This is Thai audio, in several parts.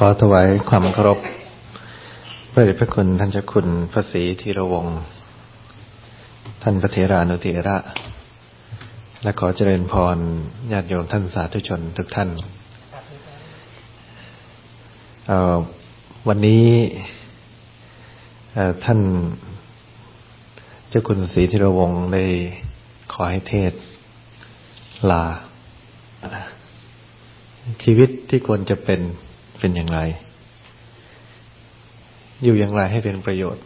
ขอถวายความเคารพพระเดชพระคุณท่านเจ้าคุณพระศรีธีรวงศ์ท่านพระเถรานุเถระ และขอเจริญพรญาติโยมท่านสาธุชนทุกท่าน วันนี้ท่านเจ้าคุณศรีธีรวงศ์ได้ขอให้เทศลา ชีวิตที่ควรจะเป็น เป็นอย่างไร อยู่อย่างไรให้เป็นประโยชน์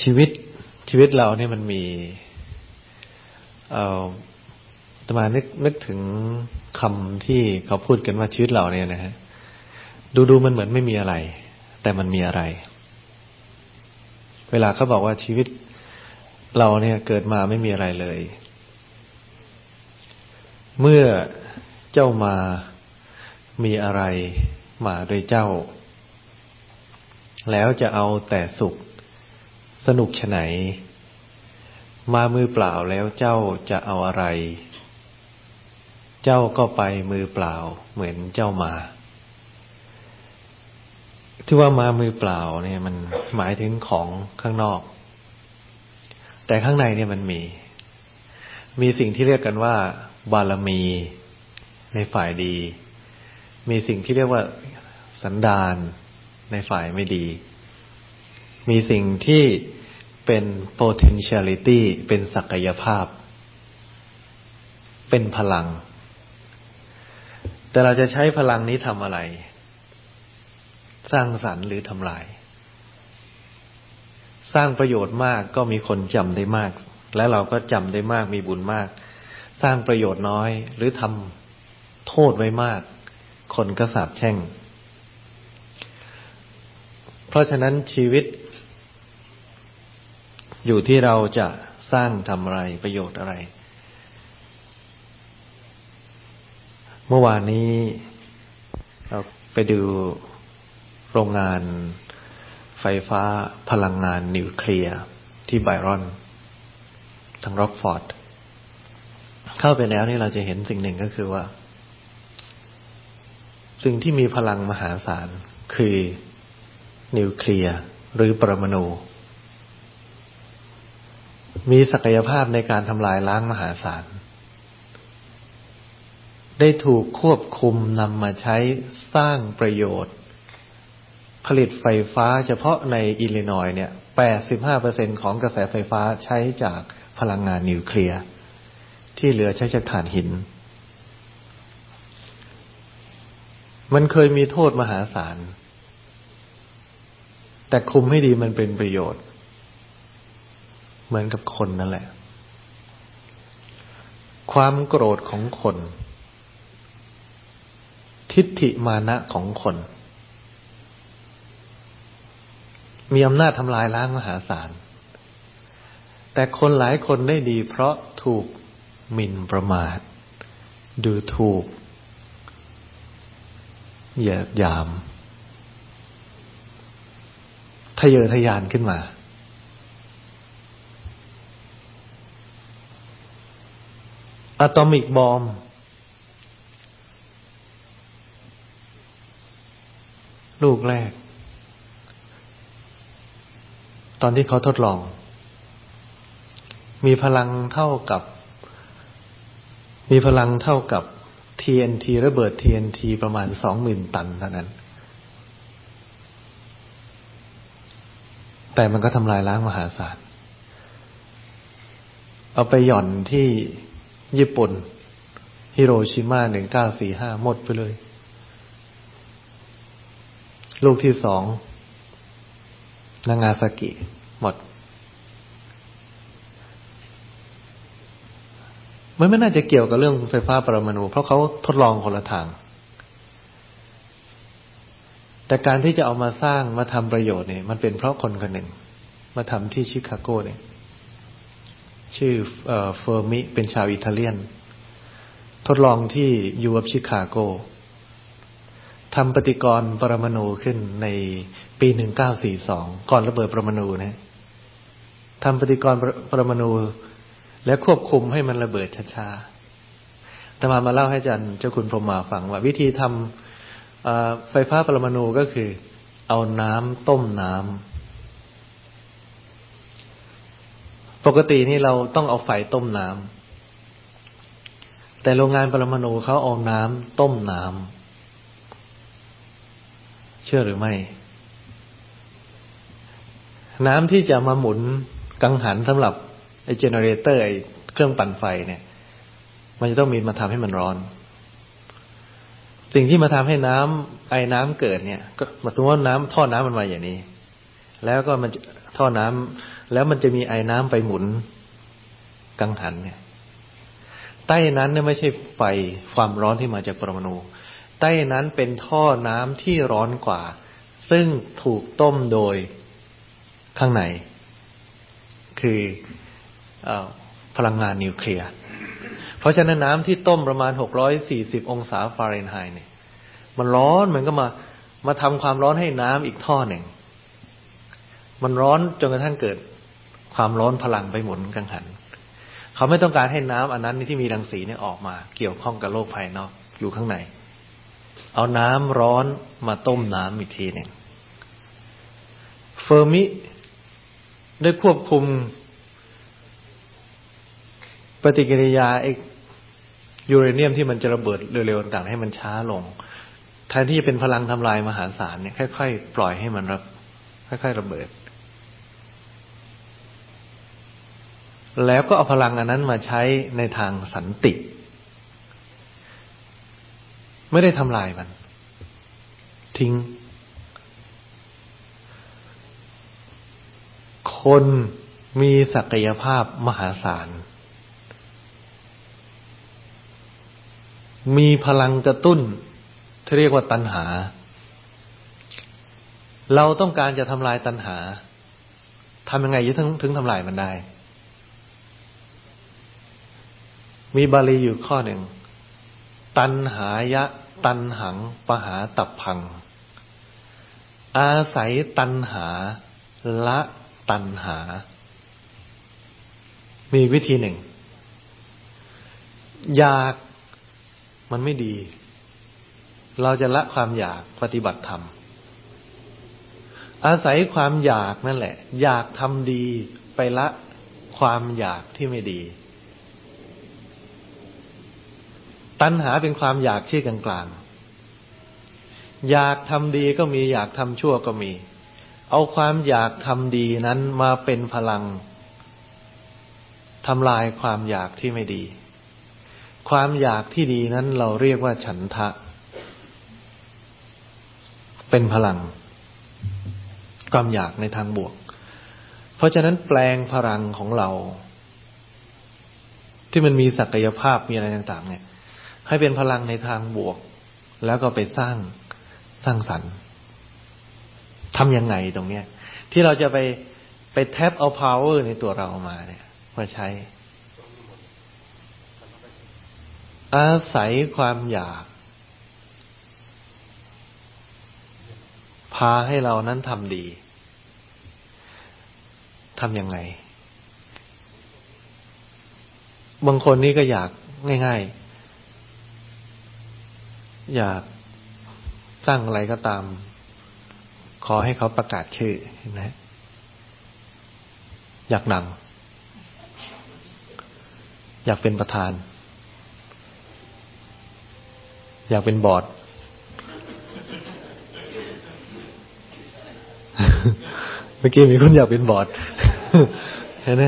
ชีวิตชีวิตเราเนี่ยมันมีตมานึกนึกถึงคำที่เขาพูดกันว่าชีวิตเราเนี่ยนะฮะดูดูมันเหมือนไม่มีอะไร แต่มันมีอะไร เวลาเขาบอกว่าชีวิตเราเนี่ยเกิดมาไม่มีอะไรเลย เมื่อ เจ้ามามีอะไรมาโดยเจ้า แล้วจะเอาแต่สุข สนุกฉไหน มามือเปล่าแล้วเจ้าจะเอาอะไร เจ้าก็ไปมือเปล่าเหมือนเจ้ามาที่ว่ามามือเปล่าเนี่ยมันหมายถึงของข้างนอก แต่ข้างในเนี่ยมันมี มีสิ่งที่เรียกกันว่า บารมี ในฝ่ายดี มีสิ่งที่เรียกว่าสันดานในฝ่ายไม่ดี มีสิ่งที่เป็น potentiality เป็นศักยภาพ เป็นพลัง แต่เราจะใช้พลังนี้ทำอะไร สร้างสรรค์หรือทำลาย สร้างประโยชน์มากก็มีคนจำได้มาก และเราก็จำได้มากมีบุญมาก สร้างประโยชน์น้อยหรือทำ โทษไว้มาก คนก็สาบแช่ง เพราะฉะนั้นชีวิต อยู่ที่เราจะสร้างทำอะไรประโยชน์อะไร เมื่อวานนี้ เราไปดูโรงงานไฟฟ้าพลังงานนิวเคลียร์ที่ไบรอนทางร็อกฟอร์ด เข้าไปแล้วนี่เราจะเห็นสิ่งหนึ่งก็คือว่า สิ่งที่มีพลังมหาศาลคือนิวเคลียร์หรือปรมาณูมีศักยภาพในการทำลายล้างมหาศาล ได้ถูกควบคุมนำมาใช้สร้างประโยชน์ ผลิตไฟฟ้าเฉพาะในอิลลินอยเนี่ย 85%ของกระแสไฟฟ้าใช้จากพลังงานนิวเคลียร์ ที่เหลือใช้จากถ่านหิน มันเคยมีโทษมหาศาล แต่คุมให้ดีมันเป็นประโยชน์ เหมือนกับคนนั่นแหละ ความโกรธของคน ทิฏฐิมานะของคน มีอำนาจทำลายล้างมหาศาล แต่คนหลายคนได้ดีเพราะถูกหมิ่นประมาท ดูถูก เหยียดยามทะเยอทะยานขึ้นมา อะตอมิกบอม ลูกแรก ตอนที่เขาทดลอง มีพลังเท่ากับ มีพลังเท่ากับ TNT ระเบิด TNT ประมาณสองหมื่นตันเท่านั้น แต่มันก็ทำลายล้างมหาศาล เอาไปหย่อนที่ญี่ปุ่น ฮิโรชิมาหนึ่งเก้าสี่ห้าหมดไปเลย ลูกที่สองนางาซากิ หมด มันไม่น่าจะเกี่ยวกับเรื่องไฟฟ้าปรมาณูเพราะเขาทดลองคนละทาง แต่การที่จะเอามาสร้างมาทำประโยชน์เนี่ยมันเป็นเพราะคนคนหนึ่ง มาทำที่ชิคาโกเนี่ย ชื่อเฟอร์มิเป็นชาวอิตาเลียน ทดลองที่ U of Chicago ทำปฏิกรณ์ปรมาณูขึ้นในปีหนึ่งเก้าสี่สองก่อนระเบิดปรมาณูนะทำปฏิกรณ์ปรมาณู และควบคุมให้มันระเบิดช้าๆต่อมามาเล่าให้อาจารย์เจ้าคุณพรหมาฟังว่า วิธีทำไฟฟ้าปรมาณูก็คือ เอาน้ำต้มน้ำปกตินี่เราต้องเอาไฟต้มน้ำแต่โรงงานปรมาณูเขาเอาน้ำต้มน้ำเชื่อหรือไม่ น้ำที่จะมาหมุนกังหันสำหรับ ไอ generator ไอเครื่องปั่นไฟเนี่ย มันจะต้องมีมาทำให้มันร้อน สิ่งที่มาทำให้น้ำไอ้น้ำเกิดเนี่ย ก็มายถึงว่าน้ำท่อน้ำมันมาอย่างนี้ แล้วก็มันท่อน้ำแล้วมันจะมีไอ้น้ำไปหมุนกังหันเนี่ย ใต้นั้นเนี่ยไม่ใช่ไฟความร้อนที่มาจากปรมาณูใต้นั้นเป็นท่อน้ำที่ร้อนกว่า ซึ่งถูกต้มโดยข้างใน คือ พลังงานนิวเคลียร์ เพราะฉะนั้นน้ำที่ต้มประมาณหกร้อยสี่สิบองศาฟาเรนไฮต์เนี่ย มันร้อนมันก็มามาทำความร้อนให้น้ำอีกท่อหนึ่ง มันร้อนจนกระทั่งเกิดความร้อนพลังไปหมุนกังหัน เขาไม่ต้องการให้น้ำอันนั้นที่มีรังสีเนี่ยออกมา เกี่ยวข้องกับโลกภายนอกอยู่ข้างใน เอาน้ำร้อนมาต้มน้ำอีกทีหนึ่งเฟอร์มิได้ควบคุม ปฏิกิริยาไอยูเรเนียมที่มันจะระเบิดเร็วๆต่างๆให้มันช้าลงแทนที่จะเป็นพลังทำลายมหาศาลเนี่ยค่อยๆปล่อยให้มันรับค่อยๆระเบิด แล้วก็เอาพลังอันนั้นมาใช้ในทางสันติ ไม่ได้ทำลายมัน ทิ้ง คนมีศักยภาพมหาศาล มีพลังกระตุ้นที่เรียกว่าตัณหา เราต้องการจะทำลายตัณหาทำยังไงถึงถึงทำลายมันได้ มีบาลีอยู่ข้อหนึ่ง ตัณหายะ ตัณหังปหาตับพัง อาศัยตัณหา ละตัณหา มีวิธีหนึ่ง อยาก มันไม่ดี เราจะละความอยากปฏิบัติธรรม อาศัยความอยากนั่นแหละ อยากทำดีไปละความอยากที่ไม่ดี ตัณหาเป็นความอยากที่กลางๆ อยากทำดีก็มีอยากทำชั่วก็มี เอาความอยากทำดีนั้นมาเป็นพลังทำลายความอยากที่ไม่ดี ความอยากที่ดีนั้นเราเรียกว่าฉันทะ เป็นพลัง ความอยากในทางบวก เพราะฉะนั้นแปลงพลังของเรา ที่มันมีศักยภาพมีอะไรต่าง ๆ เนี่ย ให้เป็นพลังในทางบวก แล้วก็ไปสร้างสร้างสรรค์ทำยังไงตรงเนี้ย ที่เราจะไปไปแทบเอา power ในตัวเรามาเนี่ยมาใช้ อาศัยความอยาก พาให้เรานั้นทำดีทำยังไง บางคนนี่ก็อยากง่ายๆ อยากสร้างอะไรก็ตาม ขอให้เขาประกาศชื่อเห็นไหมอยากนัง อยากเป็นประธาน อยากเป็นบอดเมื่อกี้มีคนอยากเป็นบอดเห็นไหม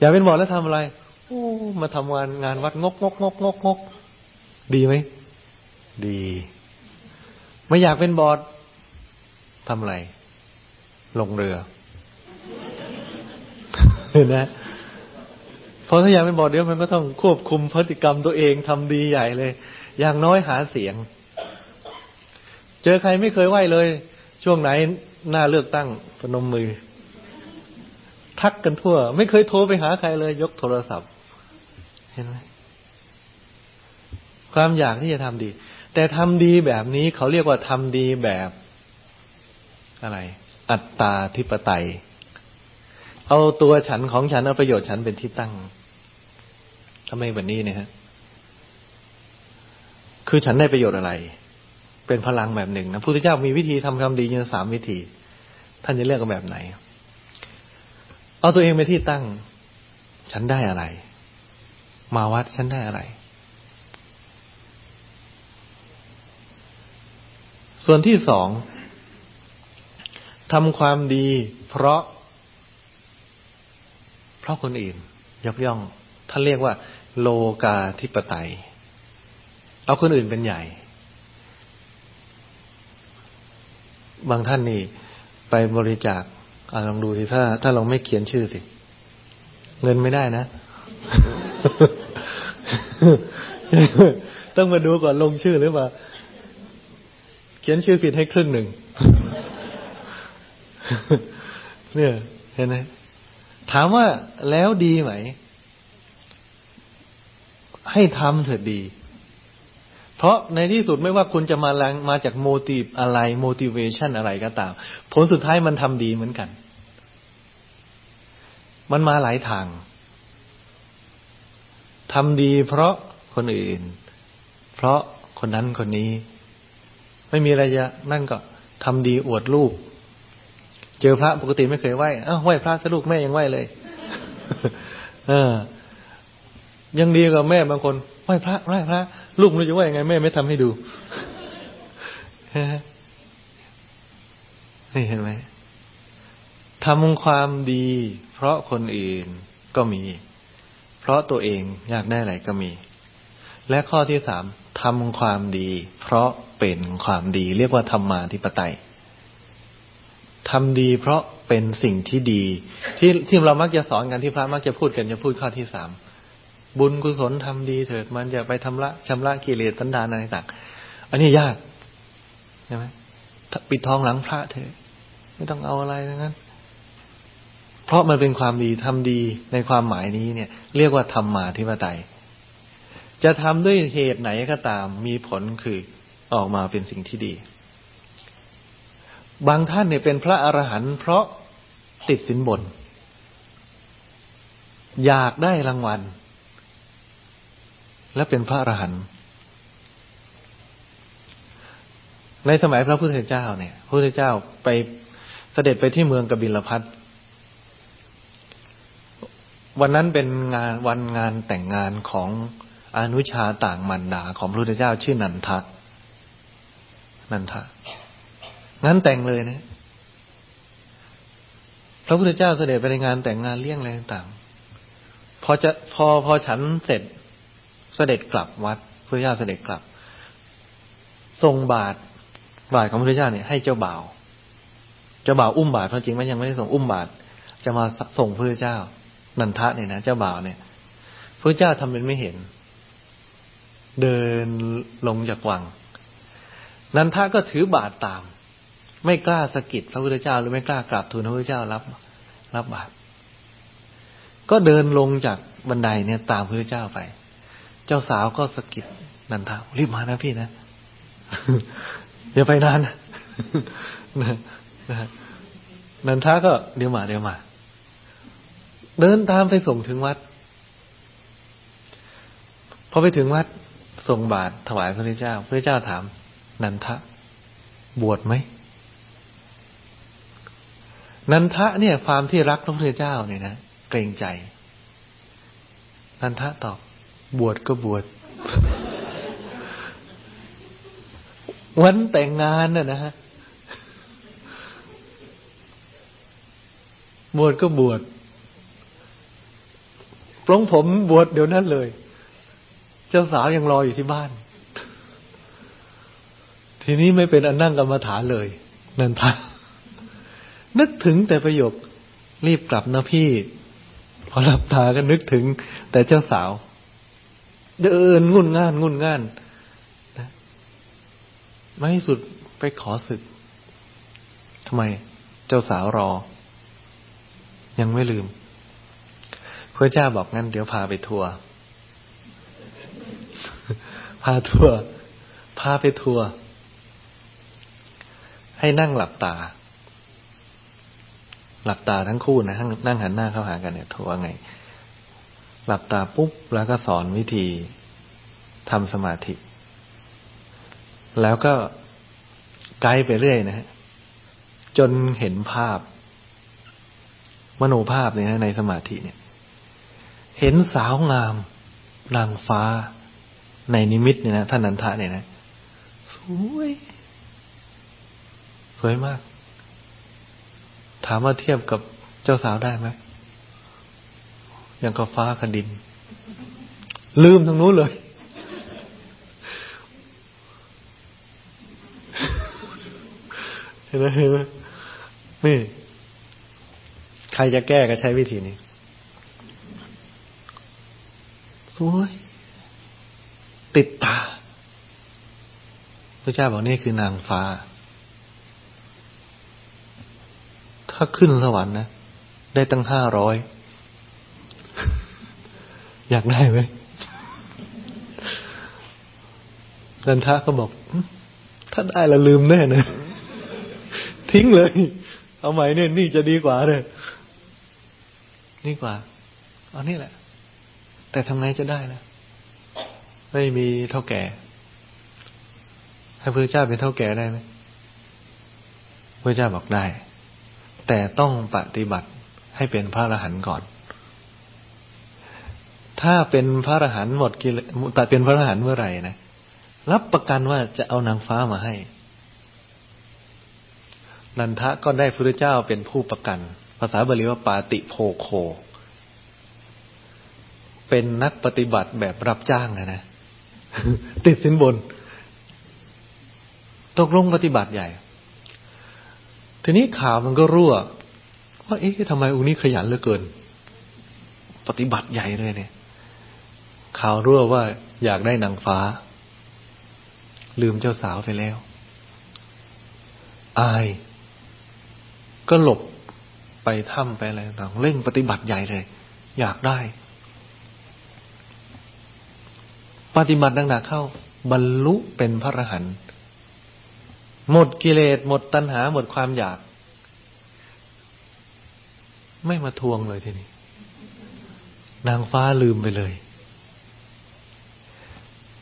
อยากเป็นบอดแล้วทำอะไรโอ้มาทำงานงานวัดงกงกงกงกงกดีไหมดี ไม่อยากเป็นบอดทำอะไร ลงเรือเห็นไหมพอถ้าอยากเป็นบอดเดี๋ยวมันก็ต้องควบคุมพฤติกรรมตัวเองทำดีใหญ่เลย อย่างน้อยหาเสียง เจอใครไม่เคยไหวเลย ช่วงไหนหน้าเลือกตั้งพนมมือ ทักกันทั่ว ไม่เคยโทรไปหาใครเลย ยกโทรศัพท์ เห็นไหมความอยากที่จะทำดี แต่ทำดีแบบนี้เขาเรียกว่าทำดีแบบอะไร อัตตาธิปไตย เอาตัวฉันของฉันเอาประโยชน์ฉันเป็นที่ตั้งทำไมแบบนี้เนี่ยฮะ คือฉันได้ประโยชน์อะไร เป็นพลังแบบหนึ่งนะพุทธเจ้ามีวิธีทำความดีอยู่สามวิธี ท่านจะเลือกแบบไหน เอาตัวเองไปที่ตั้ง ฉันได้อะไร มาวัดฉันได้อะไร ส่วนที่สองทำความดี เพราะ เพราะคนอื่นยกย่องท่านเรียกว่า โลกาธิปไตย เอาคนอื่นเป็นใหญ่ บางท่านนี่ ไปบริจาคอลองดูสิถ้า ถ้าเราไม่เขียนชื่อสิ เงินไม่ได้นะ ต้องมาดูก่อนลงชื่อหรือเปล่า เขียนชื่อผิดให้ครึ่งหนึ่ง เนี่ย เห็นไหมถามว่าแล้วดีไหม ให้ทำเถิดดี เพราะในที่สุดไม่ว่าคุณจะมาแรงมาจากโมทีฟอะไร motivation อะไรก็ตาม ผลสุดท้ายมันทำดีเหมือนกัน มันมาหลายทางทำดีเพราะคนอื่น เพราะคนนั้นคนนี้ ไม่มีอะไรจะนั่นก็ทำดีอวดลูก เจอพระปกติไม่เคยไหว้อ้าวไหว้พระสลูกแม่ยังไหว้เลย เออ ยังดีกว่าแม่บางคน ไหว้พระไหว้พระ ลูกไม่รู้จะไหว้ยังไงแม่ไม่ทำให้ดูนี่เห็นไหมทำความดี เพราะคนอื่นก็มี เพราะตัวเองอยากได้อะไรก็มี และข้อที่สามทำความดี เพราะเป็นความดี เรียกว่าธรรมาธิปไตยทำดีเพราะเป็นสิ่งที่ดี ที่ที่เรามักจะสอนกันที่พระมักจะพูดกันจะพูดข้อที่สาม บุญกุศลทำดีเถิด มันจะไปทำละชำระกิเลสตัณดาอะไรต่างอันนี้ยากใช่ไหมปิดทองหลังพระเถอะไม่ต้องเอาอะไรทั้งนั้น เพราะมันเป็นความดีทำดีในความหมายนี้เนี่ย เรียกว่าธรรมมาธิปไตย จะทำด้วยเหตุไหนก็ตาม มีผลคือออกมาเป็นสิ่งที่ดี บางท่านเนี่ยเป็นพระอรหันต์เพราะติดสินบน อยากได้รางวัล และเป็นพระอรหันต์ในสมัยพระพุทธเจ้าเนี่ยพระพุทธเจ้าไปเสด็จไปที่เมืองกบิลพัทวันนั้นเป็นงานวันงานแต่งงานของอนุชาต่างมันดาของพระพุทธเจ้าชื่อนันทะ นันทะงานแต่งเลยนะพระพุทธเจ้าเสด็จไปในงานแต่งงานเลี้ยงอะไรต่างพอจะพอพอฉันเสร็จ เสด็จกลับวัดพระเจ้าเสด็จกลับ ทรงบาทบาทของพระเจ้าเนี่ยให้เจ้าบ่าวเจ้าบ่าวอุ้มบาทเพราะจริงมันยังไม่ได้ส่งอุ้มบาทจะมาส่งพระเจ้านันทะเนี่ยนะเจ้าบ่าวเนี่ยพระเจ้าทำเป็นไม่เห็น เดินลงจากวัง นันทะก็ถือบาทตาม ไม่กล้าสกิดพระพุทธเจ้าหรือไม่กล้ากราบทูลพระพุทธเจ้ารับ รับบาตรก็เดินลงจากบันไดเนี่ยตามพระพุทธเจ้าไป เจ้าสาวก็สะกิดนันทารีบมานะพี่นะอย่าไปนานนะนันทาก็เดี๋ยวมาเดี๋ยวมา เดินตามไปส่งถึงวัดพอไปถึงวัดส่งบาตรถวายพระเจ้า พระเจ้าถาม นันทะ บวชไหมนันทะเนี่ย ความที่รักพระพุทธเจ้าเนี่ยนะเกรงใจ นันทะตอบ บวชก็บวชวันแต่งงานน่ะนะฮะบวชก็บวชปลงผมบวชเดี๋ยวนั้นเลย เจ้าสาวยังรออยู่ที่บ้าน ทีนี้ไม่เป็นอันนั่งกรรมฐานเลย นันทะนึกถึงแต่ประโยครีบกลับนะพี่ พอหลับตาก็นึกถึงแต่เจ้าสาว เดินงุนง่านงุนง่านนะไม่สุดไปขอศึกทำไมเจ้าสาวรอ ยังไม่ลืมพระเจ้าบอกงั้นเดี๋ยวพาไปทัวร์พาทัวร์พาไปทัวร์ให้นั่งหลับตา หลับตาทั้งคู่นะนั่งหันหน้าเข้าหากันเนี่ยทัวไง หลับตาปุ๊บแล้วก็สอนวิธีทำสมาธิ แล้วก็ไกลไปเรื่อยนะฮะจนเห็นภาพ มโนภาพเนี่ยในสมาธิเนี่ย เห็นสาวงามนางฟ้าในนิมิตเนี่ยนะท่านนันทะเนี่ยนะสวย สวยมาก ถามว่าเทียบกับเจ้าสาวได้ไหม ย่างกับฟ้าคดิน ลืมตรงนู้นเลย เห็นไหมเห็นไหมนี่ใครจะแก้ก็ใช้วิธีนี้สวยติดตาพระเจ้าบอกนี่คือนางฟ้า ถ้าขึ้นสวรรค์นะ ได้ตั้งห้าร้อย อยากได้ไหมนันทะก็บอก ถ้าได้แล้วลืมแน่เนะทิ้งเลย เอาใหม่เนี่ยนี่จะดีกว่าเลยนี่กว่าเอานี่แหละ แต่ทำไงจะได้นะไม่มีเท่าแก่ให้พระเจ้าเป็นเท่าแก่ได้ไหมพระเจ้าบอกได้ แต่ต้องปฏิบัติให้เป็นพระอรหันต์ก่อน ถ้าเป็นพระอรหันต์หมดกิเลสแต่เป็นพระอรหันต์เมื่อไหร่นะรับประกันว่าจะเอานางฟ้ามาให้ นันทะก็ได้พระเจ้าเป็นผู้ประกัน ภาษาบาลีว่าปาติโพโค เป็นนักปฏิบัติแบบรับจ้างนะนะ ติดสินบน ตกลงปฏิบัติใหญ่ ทีนี้ข่าวมันก็รั่ว ว่าเอ๊ะทำไมองค์นี้ขยันเหลือเกิน ปฏิบัติใหญ่เลยเนี่ย ข่าวรั่วว่าอยากได้นางฟ้า ลืมเจ้าสาวไปแล้ว อาย ก็หลบไปถ้ำไปอะไรต่างเร่งปฏิบัติใหญ่เลย อยากได้ ปฏิบัติหนักๆเข้า บรรลุเป็นพระอรหันต์หมดกิเลสหมดตัณหา หมดความอยาก ไม่มาทวงเลยทีนี้ นางฟ้าลืมไปเลย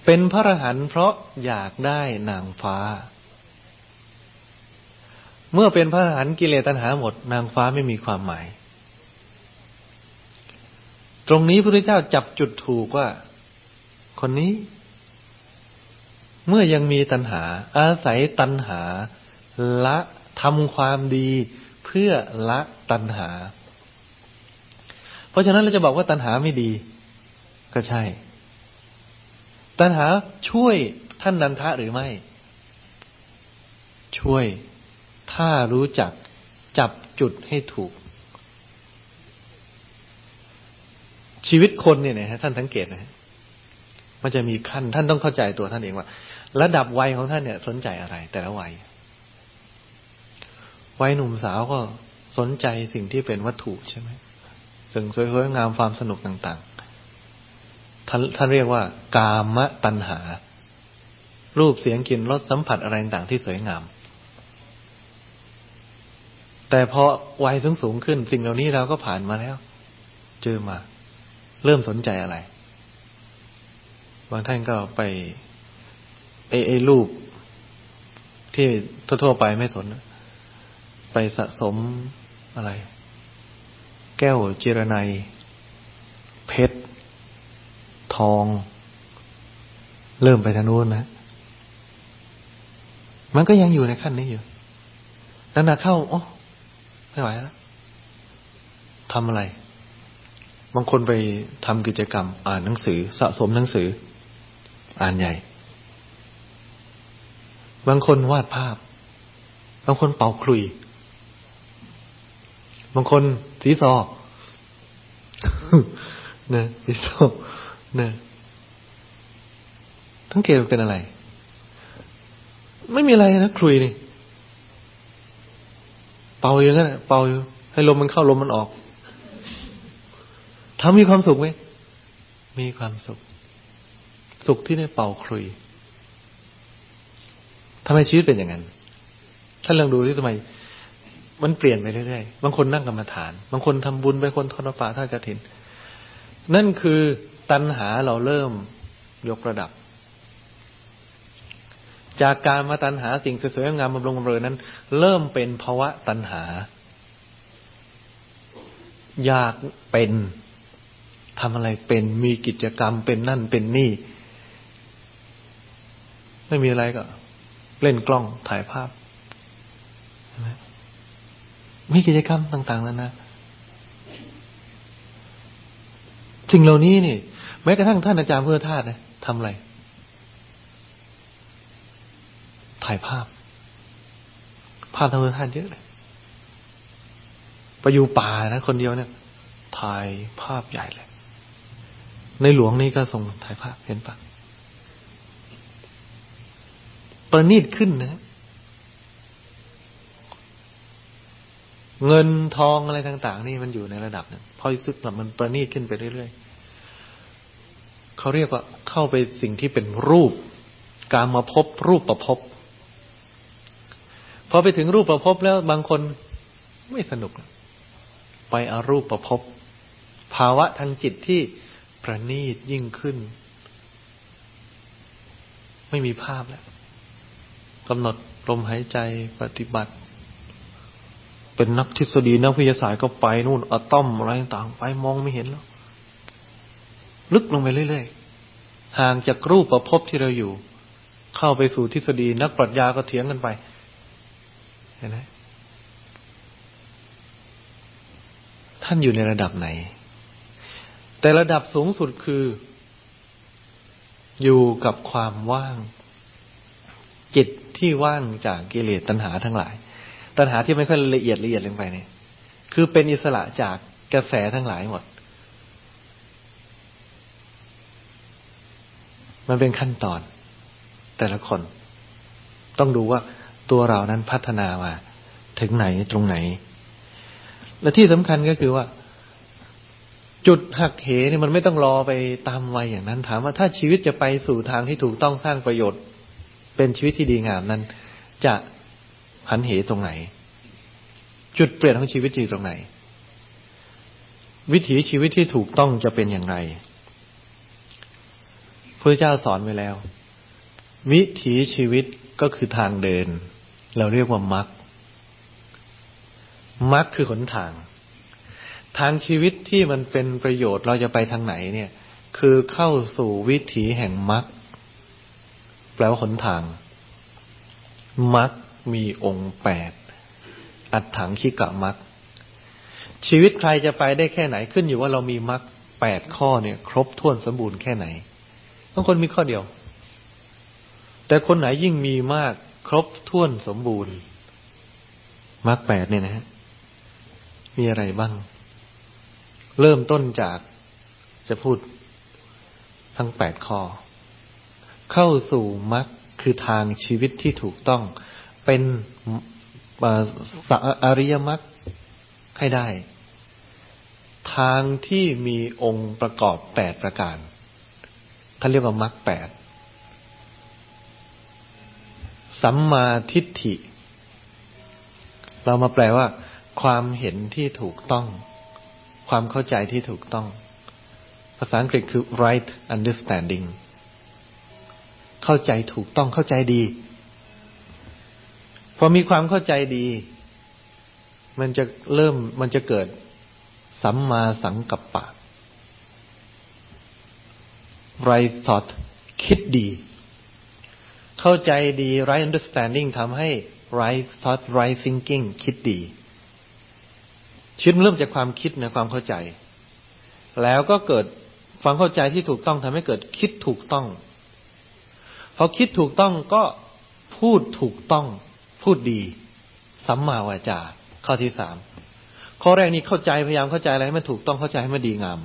เป็นพระอรหันต์เพราะอยากได้นางฟ้า เมื่อเป็นพระอรหันต์กิเลสตัณหาหมด นางฟ้าไม่มีความหมาย ตรงนี้พระพุทธเจ้าจับจุดถูกว่า คนนี้ เมื่อยังมีตัณหา อาศัยตัณหา ละทำความดีเพื่อละตัณหา เพราะฉะนั้นเราจะบอกว่าตัณหาไม่ดี ก็ใช่ ตัณหาช่วยท่านนันทะหรือไม่ ช่วย ถ้ารู้จักจับจุดให้ถูก ชีวิตคนเนี่ยนะฮะท่านสังเกตนะฮะมันจะมีขั้นท่านต้องเข้าใจตัวท่านเองว่า ระดับวัยของท่านเนี่ย สนใจอะไร แต่ละวัย วัยหนุ่มสาวก็สนใจสิ่งที่เป็นวัตถุใช่ไหมสิ่งสวยๆงามความสนุกต่างๆ ท่านท่านเรียกว่า กามตัณหา รูปเสียงกลิ่นรสสัมผัสอะไรต่างๆที่สวยงาม แต่พอวัยสูงสูงขึ้น สิ่งเหล่านี้เราก็ผ่านมาแล้ว เจอมา เริ่มสนใจอะไร บางท่านก็ไปไอ้ไอ้รูปที่ทั่วๆไปไม่สน ไปสะสมอะไร แก้วจิรนัย เพชร ทอง เริ่มไปทางนู้นนะ มันก็ยังอยู่ในขั้นนี้อยู่แล้วนาเข้าอ๋อไม่ไหวแล้วทำอะไร บางคนไปทำกิจกรรม อ่านหนังสือ สะสมหนังสือ อ่านใหญ่ บางคนวาดภาพ บางคนเป่าคลุย บางคนสีซอเนี่ยสีซอ นี่ยทั้งเกตเป็นอะไร ไม่มีอะไรนะคลุยนี่เป่าอยู่งนั้นเป่าอยู่ ให้ลมมันเข้าลมมันออกทำมีความสุขไหมมีความสุข สุขที่ได้เป่าคลุยทำไมชีวิตเป็นอย่างนั้นท่านลองดูที่ทำไม มันเปลี่ยนไปเรื่อยๆ บางคนนั่งกรรมฐาน บางคนทำบุญบางคนทอดป่าท่ากระถิน นั่นคือ ตัณหาเราเริ่มยกระดับ จากการมาตัณหาสิ่งสวยๆงามบำรุงบำเรอนั้น เริ่มเป็นภาวะตัณหา อยากเป็นทำอะไรเป็นมีกิจกรรมเป็นนั่นเป็นนี่ ไม่มีอะไรก็ เล่นกล้องถ่ายภาพมีกิจกรรมต่าง ๆ แล้วนะสิ่งเหล่านี้นี่ แม้กระทั่งท่านอาจารย์เพื่อธาตุนะทำอะไร ถ่ายภาพ ภาพทางเพื่อธาตุเยอะเลยไปอยู่ป่านะคนเดียวเนี่ย ถ่ายภาพใหญ่เลย ในหลวงนี่ก็ส่งถ่ายภาพเห็นปะประณีตขึ้นนะ เงินทองอะไรต่าง ๆ นี่มันอยู่ในระดับนึงพอสุดแบบมันประณีตขึ้นไปเรื่อยๆ เขาเรียกว่าเข้าไปสิ่งที่เป็นรูป การมาพบรูปประพบพอไปถึงรูปประพบแล้วบางคนไม่สนุก ไปอารูปประพบ ภาวะทางจิตที่ประณีตยิ่งขึ้น ไม่มีภาพแล้วกำหนดลมหายใจปฏิบัติ เป็นนักทฤษฎีนักวิทยาศาสตร์ก็ไปนู่นอะตอมอะไรต่างไปมองไม่เห็นแล้ว ลึกลงไปเรื่อยๆ ห่างจากรูปประพบที่เราอยู่ เข้าไปสู่ทฤษฎีนักปรัชญาก็เถียงกันไป เห็นไหมท่านอยู่ในระดับไหน แต่ระดับสูงสุดคือ อยู่กับความว่าง จิตที่ว่างจากกิเลสตัณหาทั้งหลาย ตัณหาที่ไม่ค่อยละเอียดละเอียดลงไปเนี่ย คือเป็นอิสระจากกระแสทั้งหลายหมด มันเป็นขั้นตอน แต่ละคน ต้องดูว่าตัวเรานั้นพัฒนามา ถึงไหนตรงไหน และที่สำคัญก็คือว่า จุดหักเหเนี่ยมันไม่ต้องรอไปตามวัยอย่างนั้น ถามว่าถ้าชีวิตจะไปสู่ทางที่ถูกต้องสร้างประโยชน์ เป็นชีวิตที่ดีงามนั้น จะหันเหตรงไหน จุดเปลี่ยนของชีวิตอยู่ตรงไหน วิถีชีวิตที่ถูกต้องจะเป็นอย่างไร พระเจ้าสอนไว้แล้ว วิถีชีวิตก็คือทางเดิน เราเรียกว่ามรรคมรรคคือหนทาง ทางชีวิตที่มันเป็นประโยชน์เราจะไปทางไหนเนี่ย คือเข้าสู่วิถีแห่งมรรคแปลว่าหนทางมักมีองค์แปดอัดถังชิกะมักชีวิตใครจะไปได้แค่ไหนขึ้นอยู่ว่าเรามีมักแปดข้อเนี่ย ครบถ้วนสมบูรณ์แค่ไหน บางคนมีข้อเดียว แต่คนไหนยิ่งมีมาก ครบถ้วนสมบูรณ์มักแปดเนี่ยนะฮะมีอะไรบ้าง เริ่มต้นจากจะพูดทั้งแปดข้อ เข้าสู่มรรคคือทางชีวิตที่ถูกต้องเป็นอริยมรรคให้ได้ ทางที่มีองค์ประกอบแปดประการ ท่านเรียกว่ามรรคแปดสัมมาทิฏฐิ เรามาแปลว่า ความเห็นที่ถูกต้อง ความเข้าใจที่ถูกต้อง ภาษาอังกฤษคือ right understanding เข้าใจถูกต้องเข้าใจดี พอมีความเข้าใจดี มันจะเริ่มมันจะเกิดสัมมาสังกัปปะ right thought คิดดี เข้าใจดี right understanding ทำให้ right thought right thinking คิดดีชีวิตเริ่มจากความคิดนะความเข้าใจ แล้วก็เกิดความเข้าใจที่ถูกต้องทำให้เกิดคิดถูกต้องพอคิดถูกต้องก็พูดถูกต้อง พูดดี สัมมาวาจาข้อที่สามข้อแรกนี้เข้าใจพยายามเข้าใจอะไรให้มันถูกต้องเข้าใจให้มันดีงาม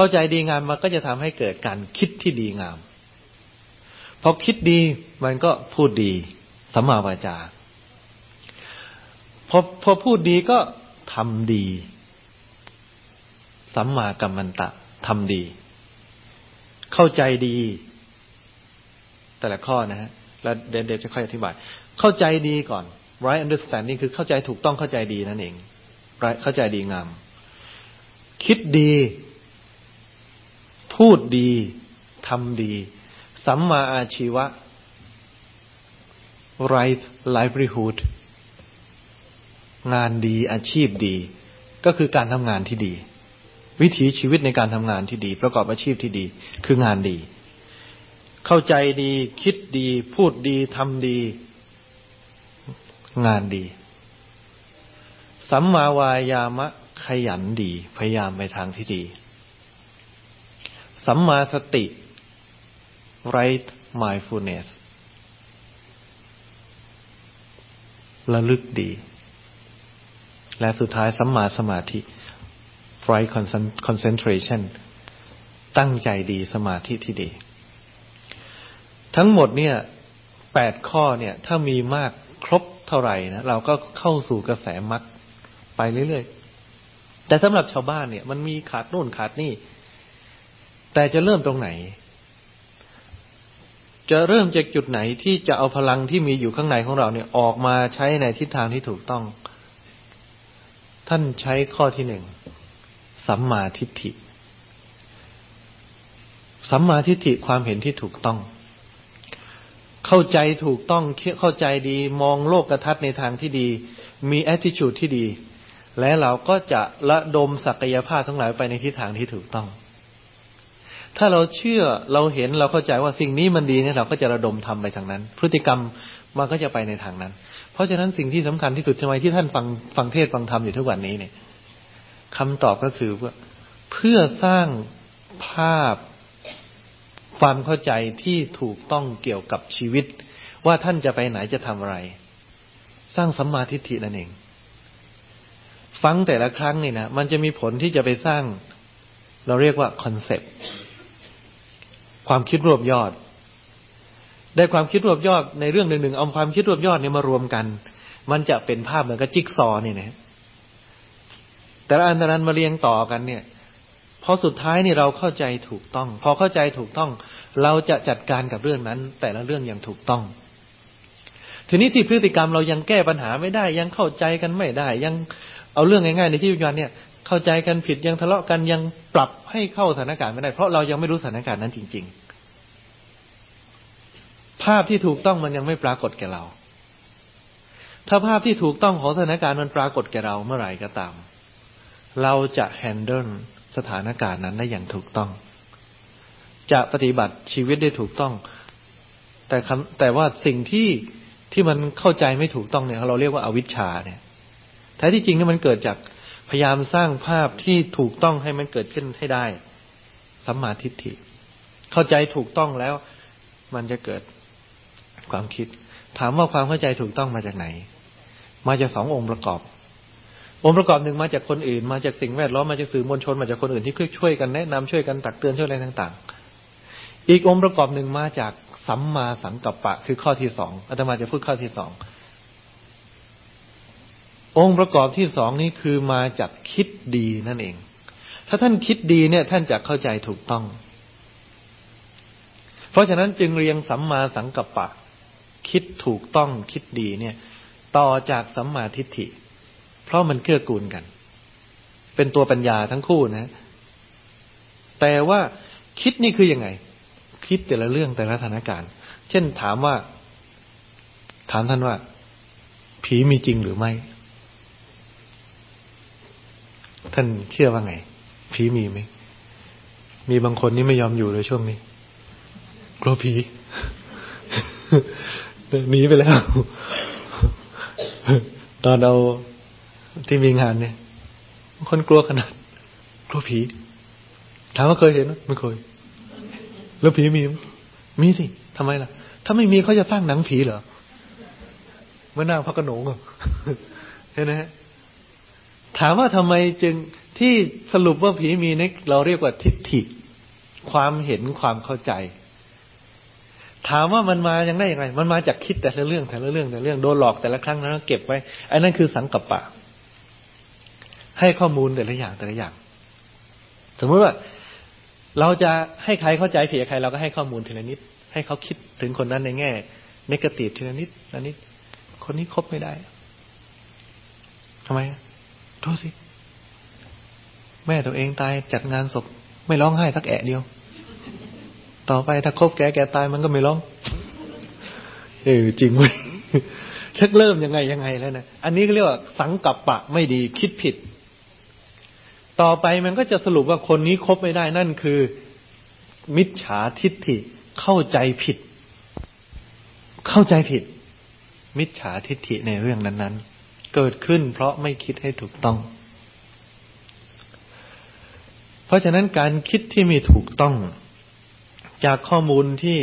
เข้าใจดีงามมันก็จะทำให้เกิดการคิดที่ดีงาม พอคิดดีมันก็พูดดีสัมมาวาจาพอพอพูดดีก็ทำดีสัมมากัมมันตะทำดี เข้าใจดี แต่ละข้อนะฮะแล้วเดี๋ยวจะค่อยอธิบาย เข้าใจดีก่อน right understanding คือเข้าใจถูกต้องเข้าใจดีนั่นเอง right เข้าใจดีงาม คิดดี พูดดีทำดี สัมมาอาชีวะ right livelihood งานดีอาชีพดี ก็คือการทำงานที่ดี วิถีชีวิตในการทำงานที่ดี ประกอบอาชีพที่ดี คืองานดี เข้าใจดีคิดดี พูดดีทำดี งานดี สัมมาวายามะขยันดี พยายามไปทางที่ดี สัมมาสติ right mindfulness ระลึกดี และสุดท้ายสัมมาสมาธิ right concentration ตั้งใจดีสมาธิที่ดี ทั้งหมดเนี่ยแปดข้อเนี่ย ถ้ามีมากครบเท่าไหร่นะเราก็เข้าสู่กระแสมรรคไปเรื่อยๆ แต่สำหรับชาวบ้านเนี่ย มันมีขาดโน่นขาดนี่ แต่จะเริ่มตรงไหน จะเริ่มจากจุดไหนที่จะเอาพลังที่มีอยู่ข้างในของเราเนี่ย ออกมาใช้ในทิศทางที่ถูกต้อง ท่านใช้ข้อที่หนึ่งสัมมาทิฏฐิสัมมาทิฏฐิความเห็นที่ถูกต้อง เข้าใจถูกต้องเข้าใจดี มองโลกกระทัดในทางที่ดี มีแอ t i t u d e ที่ดี และเราก็จะละดมศักยภาพทั้งหลายไปในทิศทางที่ถูกต้อง ถ้าเราเชื่อเราเห็นเราเข้าใจว่าสิ่งนี้มันดีเนี่ยเราก็จะระดมทำไปทางนั้น พฤติกรรมมันก็จะไปในทางนั้น เพราะฉะนั้นสิ่งที่สำคัญที่สุดทำไมที่ท่านฟังฟังเทศฟังธรรมอยู่ทุกวันนี้เนี่ยคำตอบก็คือว่าเพื่อสร้างภาพความเข้าใจที่ถูกต้องเกี่ยวกับชีวิต ว่าท่านจะไปไหนจะทำอะไร สร้างสัมมาทิฏฐินั่นเอง ฟังแต่ละครั้งนี่นะมันจะมีผลที่จะไปสร้าง เราเรียกว่าคอนเซปต์ ความคิดรวบยอด ได้ความคิดรวบยอดในเรื่องหนึ่งๆเอาความคิดรวบยอดเนี่ยมารวมกัน มันจะเป็นภาพเหมือนกับจิ๊กซอเนี่ยนะแต่ละอันแต่ละอันมาเรียงต่อกันเนี่ยพอสุดท้ายนี่เราเข้าใจถูกต้อง พอเข้าใจถูกต้อง เราจะจัดการกับเรื่องนั้น แต่ละเรื่องอย่างถูกต้อง ทีนี้ที่พฤติกรรมเรายังแก้ปัญหาไม่ได้ ยังเข้าใจกันไม่ได้ ยังเอาเรื่องง่ายๆในที่วิญญาณเนี่ยเข้าใจกันผิดยังทะเลาะกันยังปรับให้เข้าสถานการณ์ไม่ได้ เพราะเรายังไม่รู้สถานการณ์นั้นจริงๆ ภาพที่ถูกต้องมันยังไม่ปรากฏแก่เรา ถ้าภาพที่ถูกต้องของสถานการณ์มันปรากฏแก่เราเมื่อไหร่ก็ตาม เราจะแฮนเดิลสถานการณ์นั้นได้อย่างถูกต้อง จะปฏิบัติชีวิตได้ถูกต้อง แต่แต่ว่าสิ่งที่ที่มันเข้าใจไม่ถูกต้องเนี่ยเราเรียกว่าอาวิชชาเนี่ยแท้ที่จริงเนี่ยมันเกิดจากพยายามสร้างภาพที่ถูกต้องให้มันเกิดขึ้นให้ได้สัมมาทิฏฐิ เข้าใจถูกต้องแล้ว มันจะเกิด ความคิด ถามว่าความเข้าใจถูกต้องมาจากไหน มาจากสององค์ประกอบ องค์ประกอบหนึ่งมาจากคนอื่น มาจากสิ่งแวดล้อมมาจากสื่อมวลชนมาจากคนอื่นที่ช่วยกันแนะนำช่วยกันตักเตือนช่วยอะไรต่าง ๆ อีกองค์ประกอบหนึ่งมาจากสัมมาสังกัปปะ คือข้อที่สองอาตมาจะพูดข้อที่สององค์ประกอบที่สองนี้คือมาจากคิดดีนั่นเอง ถ้าท่านคิดดีเนี่ย ท่านจะเข้าใจถูกต้อง เพราะฉะนั้นจึงเรียงสัมมาสังกัปปะ คิดถูกต้องคิดดีเนี่ย ต่อจากสัมมาทิฏฐิ เพราะมันเกื้อกูลกัน เป็นตัวปัญญาทั้งคู่นะ แต่ว่าคิดนี่คือยังไง คิดแต่ละเรื่องแต่ละสถานการณ์ เช่นถามว่า ถามท่านว่า ผีมีจริงหรือไม่ ท่านเชื่อว่าไง ผีมีไหมมีบางคนนี่ไม่ยอมอยู่เลยช่วงนี้กลัวผี หนีไปแล้ว ตอนเราที่มีงานเนี่ยคนกลัวขนาดกลัวผีถามว่าเคยเห็นไหมไม่เคย แล้วผีมีมีสิทำไมล่ะ ถ้าไม่มีเขาจะสร้างหนังผีเหรอเมื่อหน้าพระกระหนงเห็นไหมถามว่าทำไมจึงที่สรุปว่าผีมีเนี่ยเราเรียกว่าทิฏฐิ ความเห็นความเข้าใจ ถามว่ามันมายังได้ยังไงมันมาจากคิดแต่ละเรื่องแต่ละเรื่องแต่ละเรื่องโดนหลอกแต่ละครั้งนั้นเก็บไว้อันนั้นคือสังกัปปะ ให้ข้อมูลแต่ละอย่างแต่ละอย่าง สมมติว่า เราจะให้ใครเข้าใจผิดใครเราก็ให้ข้อมูลทีละนิด ให้เขาคิดถึงคนนั้นในแง่นกตีทีละนิดละนิด คนนี้คบไม่ได้ทำไมดูสิ แม่ตัวเองตายจัดงานศพไม่ร้องไห้สักแอะเดียว ต่อไปถ้าคบแกแกตายมันก็ไม่ร้อง เออจริงเว้ยชักเริ่มยังไงยังไงแล้วนะอันนี้เขาเรียกว่าสังกัปปะไม่ดีคิดผิด ต่อไปมันก็จะสรุปว่าคนนี้คบไม่ได้นั่นคือ มิจฉาทิฏฐิเข้าใจผิด เข้าใจผิด มิจฉาทิฏฐิในเรื่องนั้น ๆ เกิดขึ้นเพราะไม่คิดให้ถูกต้อง เพราะฉะนั้นการคิดที่มีถูกต้อง จากข้อมูลที่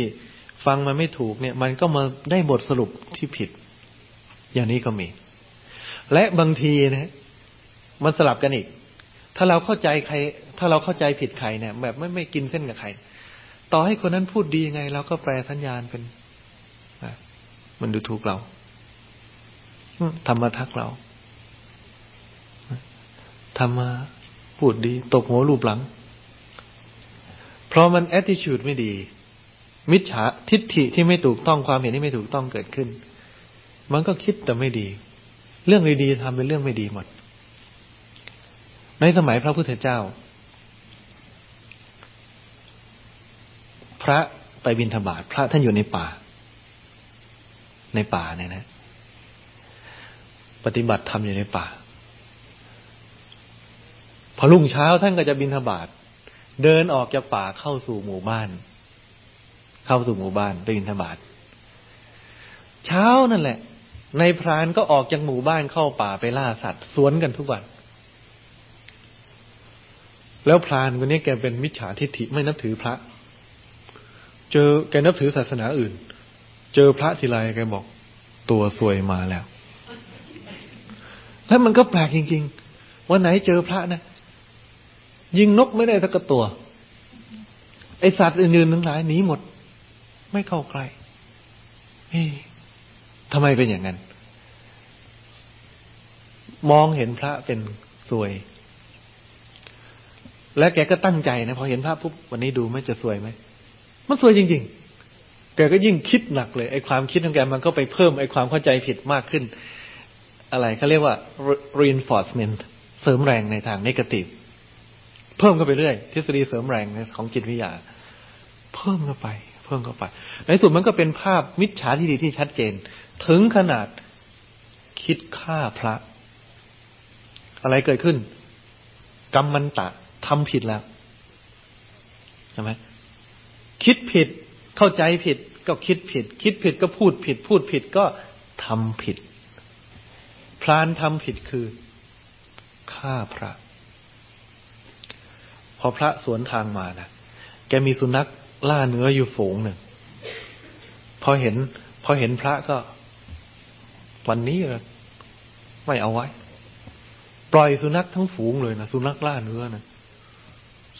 ฟังมาไม่ถูกเนี่ย มันก็มาได้บทสรุปที่ผิด อย่างนี้ก็มี และบางทีนะมันสลับกันอีก ถ้าเราเข้าใจใคร ถ้าเราเข้าใจผิดใครเนี่ย แบบไม่ไม่กินเส้นกับใคร ต่อให้คนนั้นพูดดียังไงเราก็แปลสัญญาณเป็นมันดูถูกเราทำมทักเราทำมาพูดดี ตกหัวรูปหลัง ราะมันแอ t i t u d e ไม่ดี มิจฉาทิฏฐิที่ไม่ถูกต้องความเห็นที่ไม่ถูกต้องเกิดขึ้น มันก็คิดแต่ไม่ดี เรื่องดีๆทำเป็นเรื่องไม่ดีหมด ในสมัยพระพุทธเจ้า พระไปบิณฑบาตพระท่านอยู่ในป่า ในป่าเนี่ยนะ ปฏิบัติธรรมอยู่ในป่า พอรุ่งเช้าท่านก็จะบินทบาท เดินออกจากป่าเข้าสู่หมู่บ้าน เข้าสู่หมู่บ้านไปบินทบาทเช้านั่นแหละ ในพรานก็ออกจากหมู่บ้านเข้าป่าไปล่าสัตว์สวนกันทุกวัน แล้วพรานคนนี้แกเป็นมิจฉาทิฏฐิไม่นับถือพระ เจอแกนับถือศาสนาอื่น เจอพระทีไรแกบอกตัวสวยมาแล้ว แล้วมันก็แปลกจริง ๆ วันไหนเจอพระนะ ยิงนกไม่ได้สักตัว ไอสัตว์อื่นๆทั้งหลายหนีหมด ไม่เข้าใกล้เฮ้ทำไมเป็นอย่างนั้น มองเห็นพระเป็นสวย และแกก็ตั้งใจนะพอเห็นพระปุ๊บวันนี้ดูไม่จะสวยไหมมันสวยจริง ๆ แกก็ยิ่งคิดหนักเลยไอ้ความคิดของแกมันก็ไปเพิ่มไอ้ความเข้าใจผิดมากขึ้น อะไรเขาเรียกว่า reinforcement เสริมแรงในทางนกาทีฟ เพิ่มเข้าไปเรื่อยทฤษฎีเสริมแรงของจิตวิทยา เพิ่มเข้าไป เพิ่มเข้าไป ในสุดมันก็เป็นภาพมิจฉาที่ดีที่ชัดเจน ถึงขนาดคิดฆ่าพระ อะไรเกิดขึ้น กรรมมันตะทำผิดแล้วใช่ไหมคิดผิดเข้าใจผิด ก็คิดผิด คิดผิดก็พูดผิด พูดผิดก็ทำผิดพรานทำผิดคือฆ่าพระ พอพระสวนทางมานะแกมีสุนัขล่าเนื้ออยู่ฝูงหนึ่งพอเห็น พอเห็นพระก็ วันนี้ไม่เอาไว้ ปล่อยสุนัขทั้งฝูงเลยนะสุนัขล่าเนื้อนะ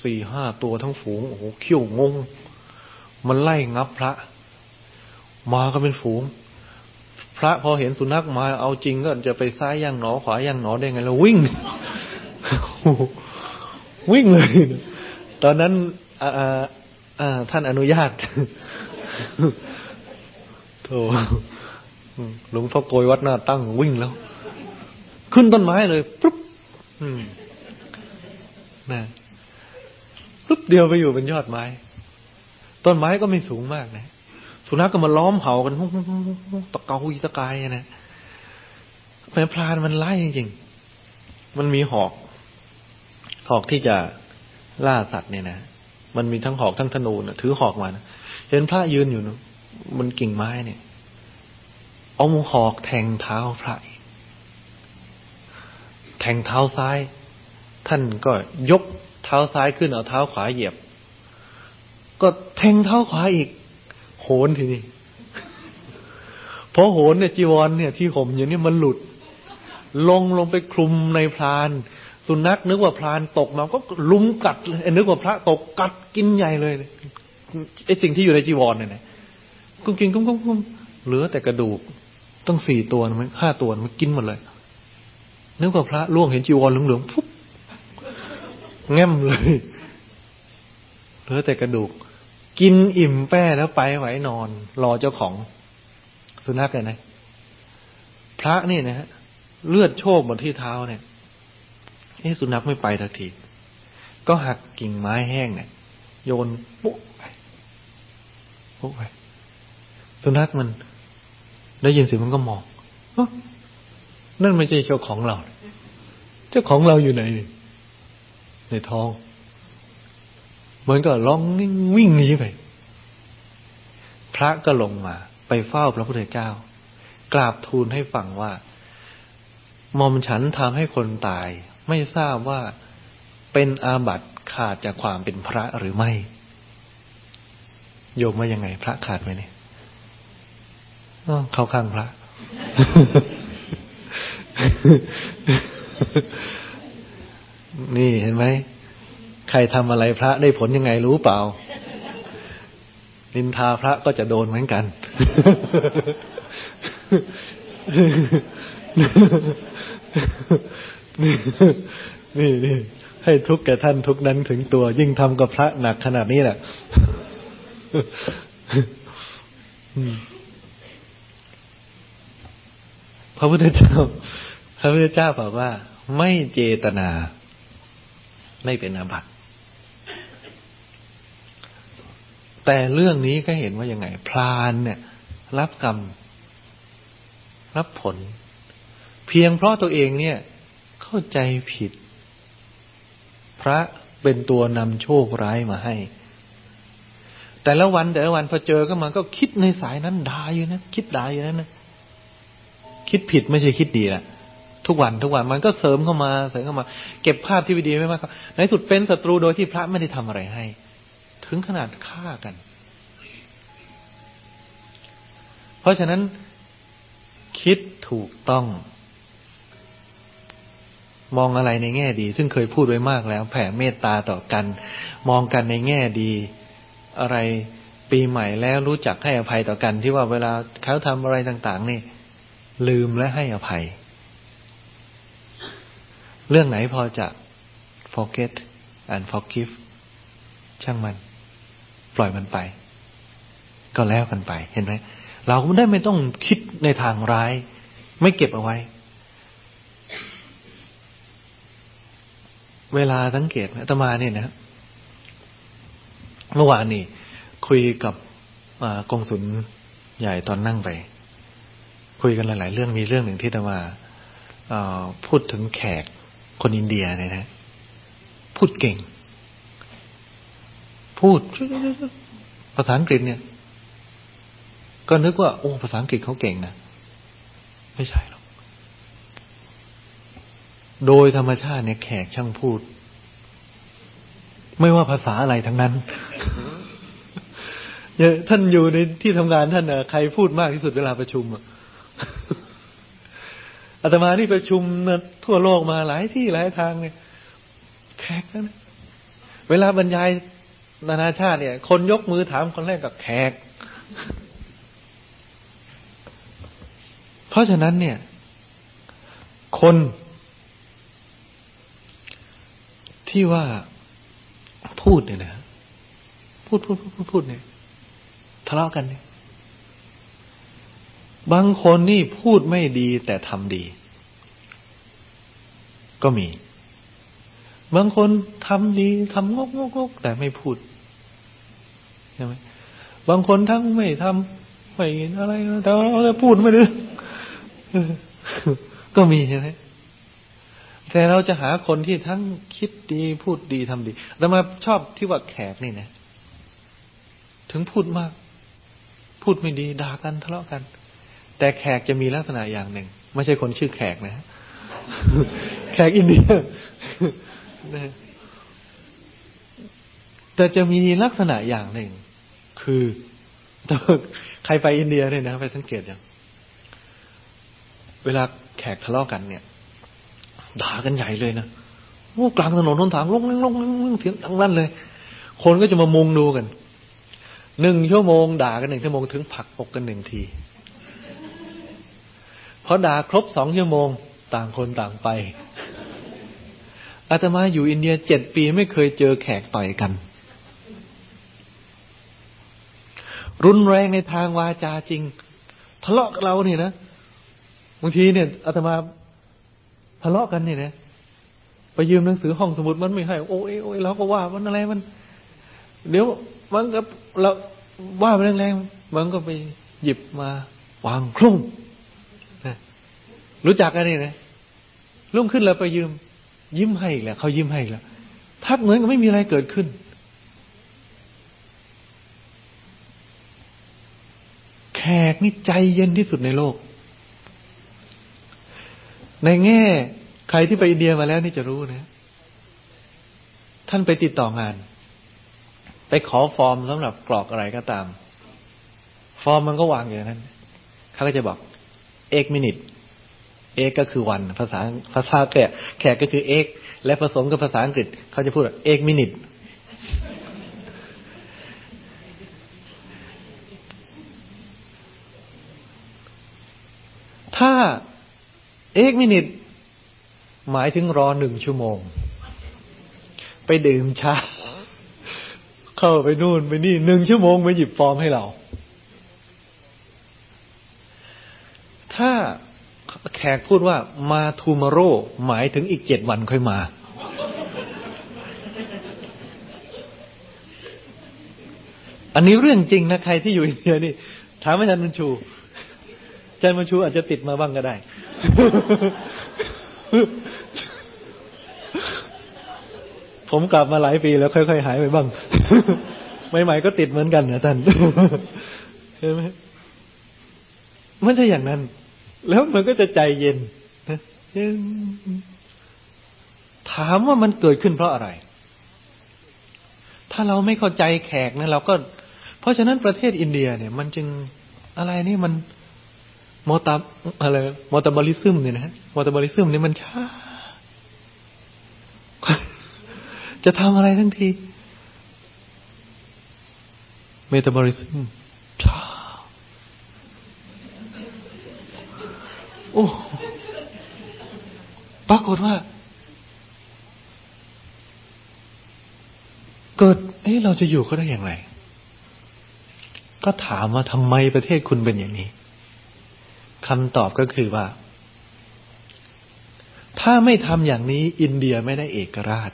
สี่ห้าตัวทั้งฝูงโอ้โหเขี้ยวงง มันไล่งับพระ มาก็เป็นฝูง พระพอเห็นสุนัขมาเอาจริงก็จะไปซ้ายย่างหนอขวาย่างหนอได้ไงแล้ววิ่ง วิ่งเลย ตอนนั้นท่านอนุญาตโธ่หลวงพ่อโกยวัดหน้าตั้งวิ่งแล้ว ขึ้นต้นไม้เลยปุ๊บนะปุ๊บเดียวไปอยู่เป็นยอดไม้ ต้นไม้ก็ไม่สูงมากนะ สุนัขก็มาล้อมเห่ากันตะเกาอีตะกายนะแม่พรานมันไล่จริงๆ มันมีหอก หอกที่จะล่าสัตว์เนี่ยนะมันมีทั้งหอกทั้งธนูนะถือหอกมานะเห็นพระยืนอยู่นะบนกิ่งไม้เนี่ย เอาหอกแทงเท้าพระ แทงเท้าซ้าย ท่านก็ยกเท้าซ้ายขึ้นเอาเท้าขวาเหยียบ ก็แทงเท้าขวาอีก โหนทีนี้พอโหนเนี่ยจีวรเนี่ยที่ห่มอย่างนี้มันหลุด ลงลงไปคลุมในพราน สุนัขนึกว่าพรานตกมาก็ลุมกัดเลยนึกว่าพระตกกัดกินใหญ่เลยไอ้สิ่งที่อยู่ในจีวรเนี่ยนะกุ้งกินกุ้งกุ้งกุ้งเหลือแต่กระดูกตั้งสี่ตัวมันห้าตัวมันกินหมดเลยนึกว่าพระล่วงเห็นจีวรเหลืองๆปุ๊บแง้มเลยเหลือแต่กระดูก กินอิ่มแป้แล้วไปไหวนอน รอเจ้าของ สุนัขเลยนะพระนี่นะฮะเลือดโชกบนที่เท้าเนี่ย เอ๊สุนัขไม่ไปทักที ก็หักกิ่งไม้แห้งเนี่ย โยนปุ๊บไปปุ๊บไปสุนัขมัน ได้ยินเสียงมันก็มองนั่นไม่ใช่เจ้าของเรา เจ้าของเราอยู่ไหนในท้องมันก็ร้องวิ่งหนีไป พระก็ลงมา ไปเฝ้าพระพุทธเจ้า กราบทูลให้ฟังว่ามอมฉันทำให้คนตาย ไม่ทราบว่าเป็นอาบัติขาดจากความเป็นพระหรือไม่ โยมว่ายังไง พระขาดไหมเนี่ยเข้าข้างพระ นี่เห็นไหม ใครทำอะไรพระได้ผลยังไงรู้เปล่า นินทาพระก็จะโดนเหมือนกัน นี่นี่ให้ทุกแก่ท่านทุกนั้นถึงตัว ยิ่งทำกับพระหนักขนาดนี้แหละพระพุทธเจ้า พระพุทธเจ้าบอกว่า ไม่เจตนา ไม่เป็นอาบัติแต่เรื่องนี้ก็เห็นว่ายังไง พรานเนี่ย รับกรรม รับผล เพียงเพราะตัวเองเนี่ย เข้าใจผิด พระเป็นตัวนำโชคร้ายมาให้ แต่ละวันแต่ละวันพอเจอก็มาก็คิดในสายนั้นด่าอยู่นะคิดด่าอยู่นั้นนะคิดผิดไม่ใช่คิดดีละทุกวันทุกวันมันก็เสริมเข้ามาเสริมเข้ามา เก็บภาพที่วิดีไม่มากในสุดเป็นศัตรูโดยที่พระไม่ได้ทำอะไรให้ ถึงขนาดฆ่ากัน เพราะฉะนั้นคิดถูกต้อง มองอะไรในแง่ดี ซึ่งเคยพูดไว้มากแล้ว แผ่เมตตาต่อกัน มองกันในแง่ดี อะไรปีใหม่แล้วรู้จักให้อภัยต่อกัน ที่ว่าเวลาเขาทำอะไรต่าง ๆ นี่ ลืมและให้อภัย เรื่องไหนพอจะ forget and forgive ช่างมัน ปล่อยมันไป ก็แล้วกันไป เห็นไหมเราไม่ได้ไม่ต้องคิดในทางร้าย ไม่เก็บเอาไว้ เวลาสังเกตอาตมาเนี่ยนะเมื่อวานนี่ คุยกับกองสุนใหญ่ตอนนั่งไป คุยกันหลาย ๆ เรื่องมีเรื่องหนึ่งที่อาตมาพูดถึงแขกคนอินเดียเนี่ยนะ พูดเก่ง พูดภาษาอังกฤษเนี่ย ก็นึกว่า โอ้ภาษาอังกฤษเขาเก่งนะ ไม่ใช่หร โดยธรรมชาติเนี่ยแขกช่างพูด ไม่ว่าภาษาอะไรทั้งนั้นอย่าท่านอยู่ในที่ทำงานท่านใครพูดมากที่สุดเวลาประชุมอะอาตมานี่ประชุมทั่วโลกมาหลายที่หลายทางเนี่ย แขกนั่นเวลาบรรยายนานาชาติเนี่ย คนยกมือถามคนแรกกับแขก เพราะฉะนั้นเนี่ย คน ที่ว่าพูดเนี่ยนะพูดพูดพูดพูดพูดเนี่ยทะเลาะกันเนี่ย บางคนนี่พูดไม่ดีแต่ทำดี ก็มี บางคนทำดีทำงกงกงกแต่ไม่พูดใช่ไหมบางคนทั้งไม่ทำไม่อะไรแต่พูดไม่ได้ก็มีใช่ไหม แต่เราจะหาคนที่ทั้งคิดดีพูดดีทำดีแต่มาชอบที่ว่าแขกนี่นะ ถึงพูดมาก พูดไม่ดีด่ากันทะเลาะกัน แต่แขกจะมีลักษณะอย่างหนึ่ง ไม่ใช่คนชื่อแขกนะ แขกอินเดียแต่จะมีลักษณะอย่างหนึ่ง คือใครไปอินเดียเนี่ยนะ ไปสังเกตอย่างเวลาแขกทะเลาะกันเนี่ย ด่ากันใหญ่เลยนะโอ้กลางถนนนนทางลงลงลงลงเสียงดังลั่นเลย คนก็จะมามุงดูกันหนึ่งชั่วโมงด่ากันหนึ่งชั่วโมงถึงผักอกกันหนึ่งทีพอด่าครบสองชั่วโมง ต่างคนต่างไปอาตมาอยู่อินเดียเจ็ดปีไม่เคยเจอแขกต่อยกัน รุนแรงในทางวาจาจริง ทะเลาะเราเนี่ยนะบางทีเนี่ยอาตมา ทะเลาะกันเนี่ยนะไปยืมหนังสือห้องสมุดมันไม่ให้โอ้ยโอ้ยเราก็ว่ามันอะไรมัน เดี๋ยวมันก็เราว่าแรงๆมันก็ไปหยิบมาวางคลุ้มนะรู้จักกันนี่นะรุ่งขึ้นแล้วไปยืม ยิ้มให้อีกแล้วเขายิ้มให้อีกแล้วพักเหมือนกับไม่มีอะไรเกิดขึ้น แขแขกนี่ใจเย็นที่สุดในโลก ในแง่ ใครที่ไปอินเดียมาแล้วนี่จะรู้นะ ท่านไปติดต่องาน ไปขอฟอร์มสำหรับกรอกอะไรก็ตาม ฟอร์มมันก็วางอย่างนั้นเขาก็จะบอก एक minute एक ก็คือ one ภาษาภาษาแขกแขกก็คือ एक และผสมกับภาษาอังกฤษ เขาจะพูดएक minuteถ้า เอกมินิทหมายถึงรอหนึ่งชั่วโมง ไปดื่มชาเข้าไปนู่นไปนี่หนึ่งชั่วโมงมาหยิบฟอร์มให้เรา ถ้าแขกพูดว่ามาทูมาโรหมายถึงอีกเจ็ดวันค่อยมา อันนี้เรื่องจริงนะ ใครที่อยู่อินเดียนี่ ถามอาจารย์บุญชูอาจารย์บุญชูอาจจะติดมาบ้างก็ได้ ผมกลับมาหลายปีแล้วค่อยๆหายไปบ้างใหม่ๆก็ติดเหมือนกันนะท่านเห็นไหมม่ใช่อย่างนั้น แล้วมันก็จะใจเย็นเย็นถามว่ามันเกิดขึ้นเพราะอะไร ถ้าเราไม่เข้าใจแขกนะเราก็ เพราะฉะนั้นประเทศอินเดียเนี่ย มันจึงอะไรนี่มัน meta อะไร metabolism เนี่ยนะ metabolism เนี่ยมันช้า จะทำอะไรทั้งที metabolism ช้าโอ้ปรากฏว่า เกิดเอ้เราจะอยู่เขาได้อย่างไร ก็ถามว่าทำไมประเทศคุณเป็นอย่างนี้ คำตอบก็คือว่า ถ้าไม่ทำอย่างนี้ อินเดียไม่ได้เอกราช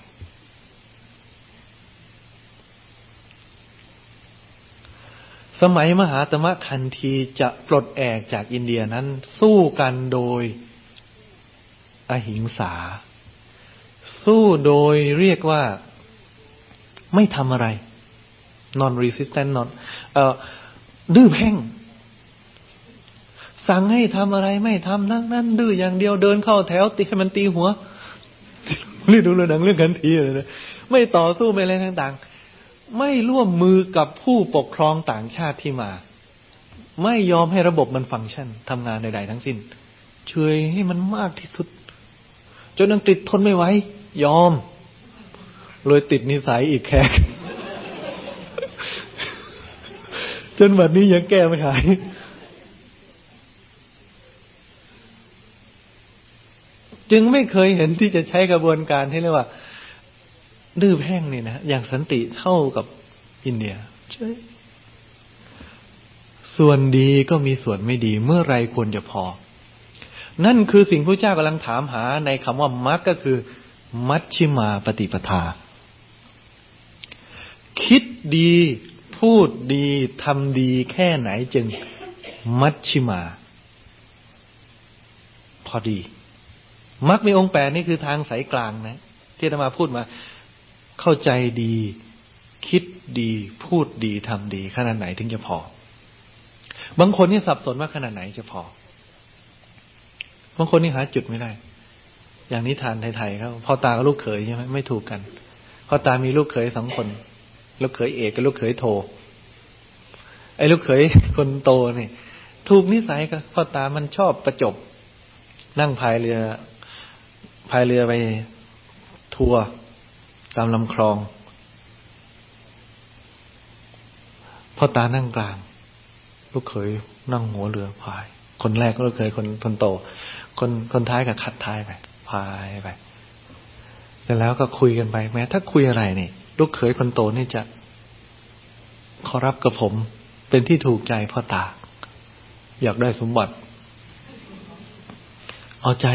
สมัยมหาตมะคันธีจะปลดแอกจากอินเดียนั้น สู้กันโดยอหิงสา สู้โดยเรียกว่าไม่ทำอะไร non resistant non ดื้อแพ่ง สั่งให้ทำอะไรไม่ทำทั้งนั้นดื้ออย่างเดียวเดินเข้าแถวตีให้มันตีหัวรีดูเรื่องหนังเรื่องกันทีเลยนะไม่ต่อสู้ไม่อะไรต่างๆ ไม่ร่วมมือกับผู้ปกครองต่างชาติที่มา ไม่ยอมให้ระบบมันฟังก์ชันทำงานใดๆทั้งสิ้นเฉยให้มันมากที่สุด จนอังกฤษทนไม่ไหวยอม เลยติดนิสัยอีกแขกจนวันนี้ยังแก้ไม่หาย จึงไม่เคยเห็นที่จะใช้กระบวนการที่เรียกว่าดื้อแพ่งนี่นะอย่างสันติเท่ากับอินเดียส่วนดีก็มีส่วนไม่ดี เมื่อไรควรจะพอ นั่นคือสิ่งพระเจ้ากำลังถามหาในคำว่ามักก็คือ มัชชิมาปฏิปทา คิดดีพูดดีทำดีแค่ไหนจึง มัชชิมา พอดี มักมีองค์แปดนี่คือทางสายกลางนะ ที่ธรรมาพูดมา เข้าใจดี คิดดี พูดดีทำดีขนาดไหนถึงจะพอ บางคนนี่สับสนว่าขนาดไหนจะพอ บางคนนี่หาจุดไม่ได้ อย่างนิทานไทยๆเขาพ่อตากับลูกเขยใช่ไหมไม่ถูกกันพ่อตามีลูกเขยสองคน ลูกเขยเอกกับลูกเขยโท ไอ้ลูกเขยคนโตนี่ถูกนิสัยกับพ่อตามันชอบประจบ นั่งพายเรือ พายเรือไปทัวร์ตามลำคลองพ่อตานั่งกลางลูกเขยนั่งหัวเรือพาย คนแรกก็ลูกเขยคนคนโต คนคนท้ายกับขัดท้ายไปพายไปเสร็จแล้วก็คุยกันไป แม้ ถ้าคุยอะไรนี่ลูกเขยคนโตนี่จะขอรับกับผมเป็นที่ถูกใจพ่อตา อยากได้สมบัติ เอาใจ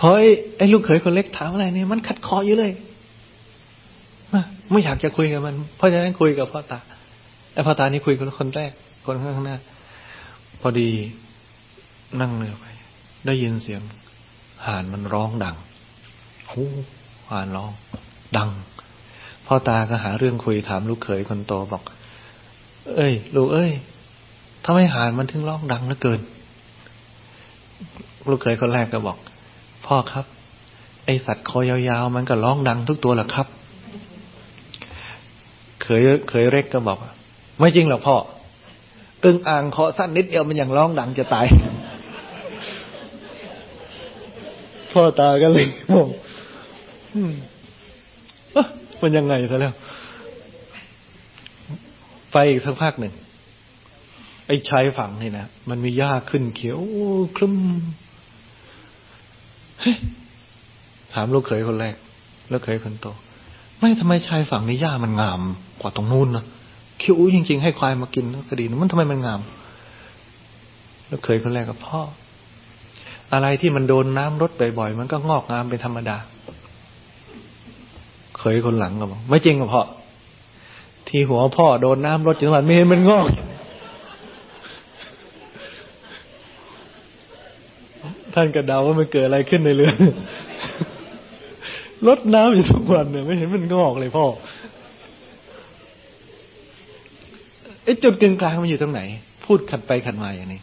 พราะไอ้ไอ้ลูกเขยคนเล็กถามอะไรเนี่ยมันขัดคออยู่เลยไม่อยากจะคุยกับมัน เพราะฉะนั้นคุยกับพ่อตาไอ้พ่อตานี่คุยกับคนแรกคนข้างหน้า พอดีนั่งเรือไป ได้ยินเสียงห่านมันร้องดังหูห่านร้อง ดัง พ่อตาก็หาเรื่องคุยถามลูกเขยคนโตบอก เอ้ย ลูกเอ้ยทำไมห่านมันถึงร้องดังเหลือเกิน ลูกเขยคนแรกก็บอก พ่อครับ ไอสัตว์คอยาวๆ มันก็ร้องดังทุกตัวแหละครับ เคยเคยเร็กก็บอก ไม่จริงหรอกพ่ออึ้งอ่างเคาะสั้นนิดเดียวมันยังร้องดังจะตาย พ่อตาก็เลยบอกมันยังไงซะแล้ว ไปอีกสักพักหนึ่งไอ้ชายฝั่งนี่นะมันมีหญ้าขึ้นเขียวคลึ้ม ถามลูกเขยคนแรก ลูกเขยคนโต ไม่ทำไมชายฝั่งนี้หญ้ามันงามกว่าตรงนู้นนะคิ้วจริง ๆ ให้ควายมากินก็ดีนะมันทำไมมันงามแล้วเคยคนแรกกับพ่อ อะไรที่มันโดนน้ำรดบ่อยๆมันก็งอกงามเป็นธรรมดาเคยคนหลังก็บอกไม่จริงกับพ่อที่หัวพ่อโดนน้ำรดจนวันไม่เห็นมันงอก ท่านกระเดาว่ามันเกิดอะไรขึ้นในเรือรดน้ำอยู่ทุกวันเนี่ยไม่เห็นมันงอกเลยพ่อไอ้จุดกึ่งกลางมันอยู่ตรงไหน พูดขัดไปขัดมาอย่างนี้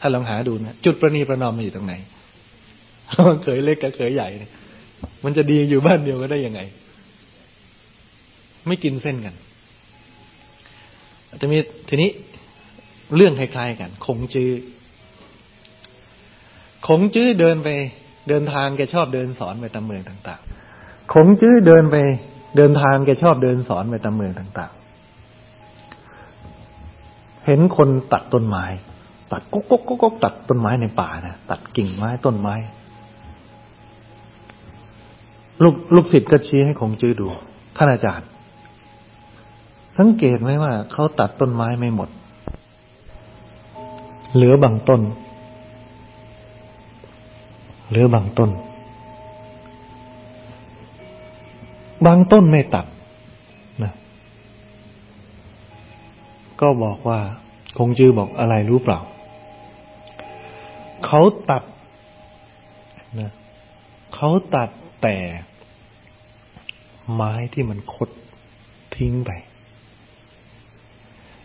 ถ้าลองหาดูนะจุดประนีประนอมมันอยู่ตรงไหนเคยเล็กกับเคยใหญ่เนี่ยมันจะดีอยู่บ้านเดียวก็ได้ยังไง ไม่กินเส้นกันจะมีทีนี้เรื่องคล้ายๆกัน คงจื้อ คงจื้อเดินไปเดินทางแกชอบเดินสอนไปตามเมืองต่างๆคงจื้อเดินไป เดินทางแกชอบเดินสอนไปตามเมืองต่าง ๆ เห็นคนตัดต้นไม้ ตัดก๊กก๊กก๊กตัดต้นไม้ในป่านะตัดกิ่งไม้ต้นไม้ ลูกลูกศิษย์ก็ชี้ให้คงจื้อดูท่านอาจารย์ สังเกตไหมว่าเขาตัดต้นไม้ไม่หมด เหลือบางต้น หลือบางต้น บางต้นไม่ตัดนะก็บอกว่า คงจื้อบอกอะไรรู้เปล่า เขาตัดนะเขาตัดแต่ไม้ที่มันคดทิ้งไป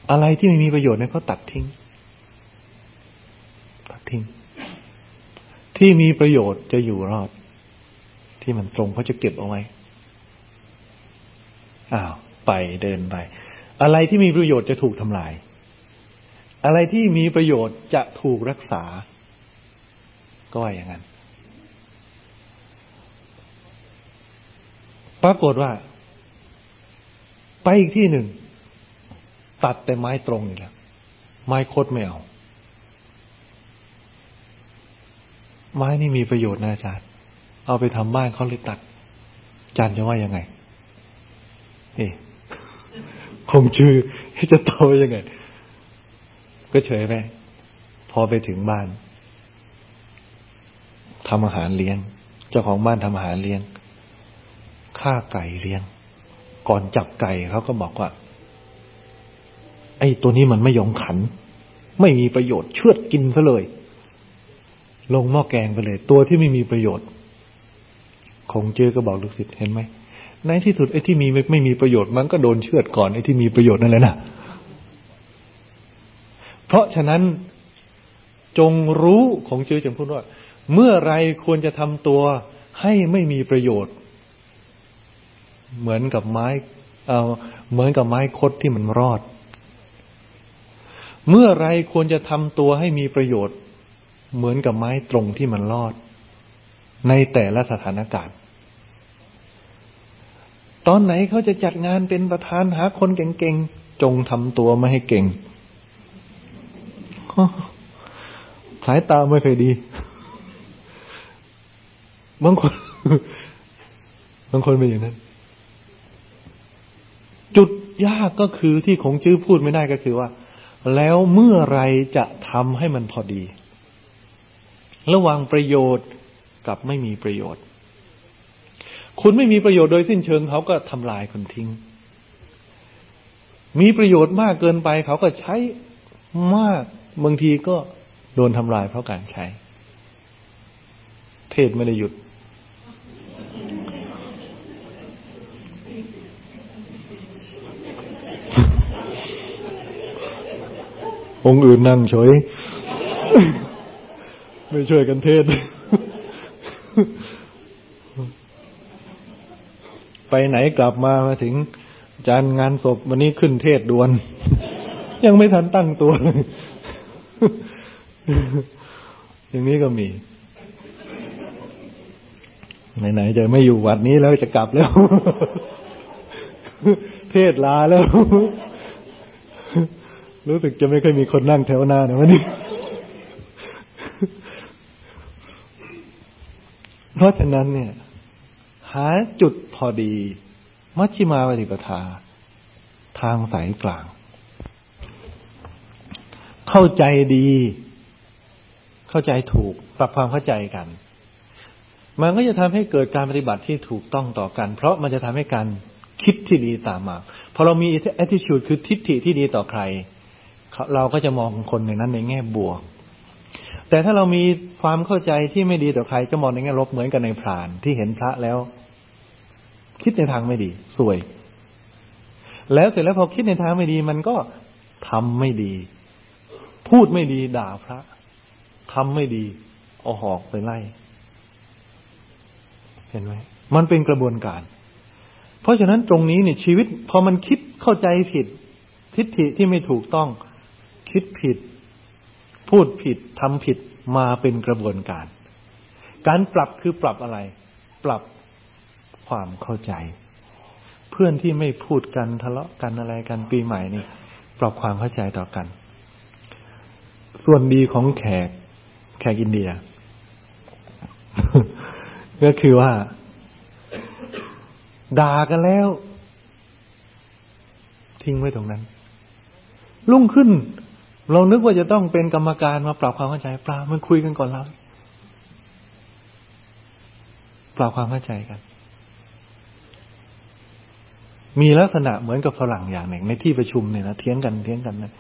อะไรที่ไม่มีประโยชน์เนี่ยเขาตัดทิ้ง ตัดทิ้ง ที่มีประโยชน์จะอยู่รอด ที่มันตรงเขาจะเก็บเอาไว้อ้าวไปเดินไป อะไรที่มีประโยชน์จะถูกทำลาย อะไรที่มีประโยชน์จะถูกรักษา ก็ว่าอย่างนั้น ปรากฏว่า ไปอีกที่หนึ่ง ตัดแต่ไม้ตรงนี่แหละไม้คดไม่เอา ไม้นี่มีประโยชน์นะอาจารย์ เอาไปทำบ้านเขาเลยตัดอาจารย์จะว่ายังไงเอ๊คงชื่อจะโตยังไง ก็เฉยไปพอไปถึงบ้านทำอาหารเลี้ยง เจ้าของบ้านทำอาหารเลี้ยงฆ่าไก่เลี้ยง ก่อนจับไก่เขาก็บอกว่า ไอ้ตัวนี้มันไม่ยอมขัน ไม่มีประโยชน์เชือดกินซะเลย ลงหม้อแกงไปเลย ตัวที่ไม่มีประโยชน์ คงเจอก็บอกลูกศิษย์เห็นไหมในที่สุดไอ้ที่มีไม่มีประโยชน์มันก็โดนเชือดก่อนไอ้ที่มีประโยชน์นั่นแหละนะเพราะฉะนั้นจงรู้ของเจอจึงพูดว่า เมื่อไรควรจะทำตัวให้ไม่มีประโยชน์ เหมือนกับไม้เอาเหมือนกับไม้คดที่มันรอด เมื่อไรควรจะทำตัวให้มีประโยชน์ เหมือนกับไม้ตรงที่มันรอด ในแต่ละสถานการณ์ ตอนไหนเขาจะจัดงานเป็นประธานหาคนเก่งๆ จงทำตัวไม่ให้เก่ง สายตาไม่เคยดี บางคน บางคนเป็นอย่างนั้น จุดยากก็คือที่คงชื่อพูดไม่ได้ก็คือว่า แล้วเมื่อไรจะทำให้มันพอดี ระหว่างประโยชน์กับไม่มีประโยชน์ คุณไม่มีประโยชน์โดยสิ้นเชิงเขาก็ทำลายคุณทิ้ง มีประโยชน์มากเกินไปเขาก็ใช้มากบางทีก็โดนทำลายเพราะการใช้ เทศไม่ได้หยุด องค์อื่นนั่งเฉย ไม่ช่วยกันเทศ ไปไหนกลับมามาถึงจานงานศพวันนี้ขึ้นเทศดวน ยังไม่ทันตั้งตัวเลยอย่างนี้ก็มี ไหนๆจะไม่อยู่วัดนี้แล้วจะกลับแล้ว เทศลาแล้ว รู้สึกจะไม่ค่อยมีคนนั่งแถวหน้านะวันนี้ เพราะฉะนั้นเนี่ย หาจุดพอดี มัชฌิมาปฏิปทา ทางสายกลาง เข้าใจดี เข้าใจถูก ปรับความเข้าใจกัน มันก็จะทำให้เกิดการปฏิบัติที่ถูกต้องต่อกัน เพราะมันจะทำให้การคิดที่ดีตามมาพอเรามี attitude คือทิฏฐิที่ดีต่อใคร เราก็จะมองคนในนั้นในแง่บวก แต่ถ้าเรามีความเข้าใจที่ไม่ดีต่อใครจะมองในแง่ลบเหมือนกันในพรานที่เห็นพระแล้ว คิดในทางไม่ดีสวย แล้วเสร็จแล้วพอคิดในทางไม่ดี มันก็ทำไม่ดี พูดไม่ดีด่าพระทำไม่ดีเอาหอกไปไล่ เห็นไหมมันเป็นกระบวนการ เพราะฉะนั้นตรงนี้เนี่ยชีวิต พอมันคิดเข้าใจผิด ทิฏฐิที่ไม่ถูกต้อง คิดผิด พูดผิดทำผิดมาเป็นกระบวนการ การปรับคือปรับอะไร ปรับความเข้าใจ เพื่อนที่ไม่พูดกันทะเลาะกันอะไรกันปีใหม่นี่ ปรับความเข้าใจต่อกัน ส่วนดีของแขก แขกอินเดีย ก็คือว่าด่ากันแล้ว ทิ้งไว้ตรงนั้น ลุ่งขึ้น เรานึกว่าจะต้องเป็นกรรมการมาปรับความเข้าใจเปล่ามันคุยกันก่อนแล้วปรับความเข้าใจกัน มีลักษณะเหมือนกับฝรั่งอย่างหนึ่ง ในที่ประชุมเนี่ยนะเทียงกันเทียงกันนะ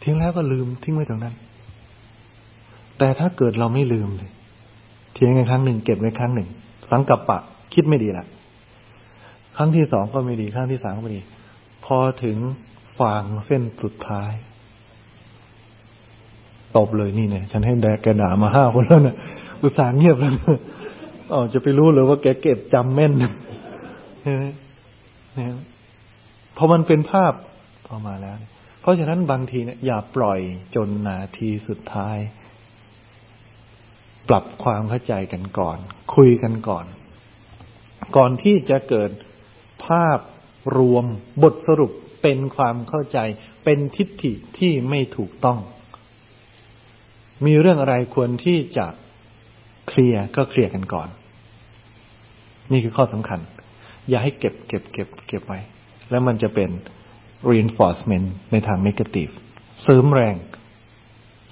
เทียงแล้วก็ลืมทิ้งไว้ตรงนั้น แต่ถ้าเกิดเราไม่ลืมเลยเทียงกันครั้งหนึ่งเก็บไว้ครั้งหนึ่ง สังกับปะ คิดไม่ดีละครั้งที่สองก็ไม่ดี ครั้งที่สามก็ไม่ดี พอถึงฟางเส้นสุดท้าย ตบเลยนี่เนี่ย ฉันให้แดกแกด่ามาห้าคนแล้วเนะ่ยอุตส่าห์เงียบแล้วอ๋อจะไปรู้เลยว่าแกเก็บจำแม่นเนี่ยพอมันเป็นภาพพอมาแล้ว เพราะฉะนั้นบางทีเนี่ยอย่าปล่อยจนนาทีสุดท้าย ปรับความเข้าใจกันก่อน คุยกันก่อน ก่อนที่จะเกิดภาพรวมบทสรุปเป็นความเข้าใจ เป็นทิฏฐิที่ไม่ถูกต้อง มีเรื่องอะไรควรที่จะเคลียร์ก็เคลียร์กันก่อน นี่คือข้อสำคัญ อย่าให้เก็บเก็บเก็บเก็บไว้ แล้วมันจะเป็น reinforcement ในทาง negative เสริมแรง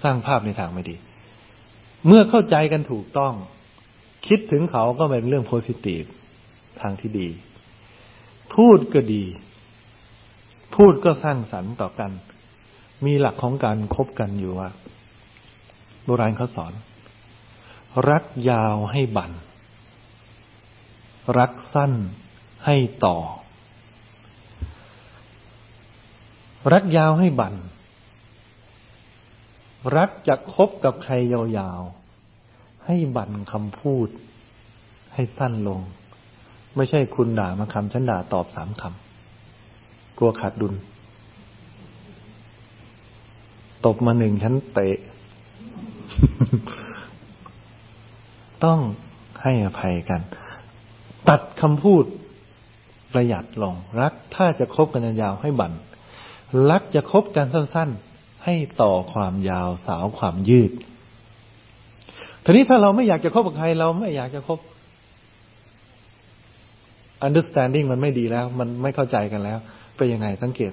สร้างภาพในทางไม่ดี เมื่อเข้าใจกันถูกต้อง คิดถึงเขาก็เป็นเรื่องโพสิทีฟทางที่ดี พูดก็ดี พูดก็สร้างสรรค์ต่อกัน มีหลักของการคบกันอยู่ว่า โบราณเขาสอน รักยาวให้บันรักสั้นให้ต่อ รักยาวให้บันรักจะคบกับใครยาวๆ ให้บันคำพูด ให้สั้นลง ไม่ใช่คุณด่ามาคำฉันด่าตอบสามคำกลัวขาดดุล ตบมาหนึ่งฉันเตะ ต้องให้อภัยกัน ตัดคำพูดประหยัดลง รักถ้าจะคบกันยาวให้บันรักจะคบกันสั้น ๆ ให้ต่อความยาวสาวความยืดทีนี้ถ้าเราไม่อยากจะคบกับใครเราไม่อยากจะคบ understanding มันไม่ดีแล้ว มันไม่เข้าใจกันแล้วเป็นยังไงสังเกต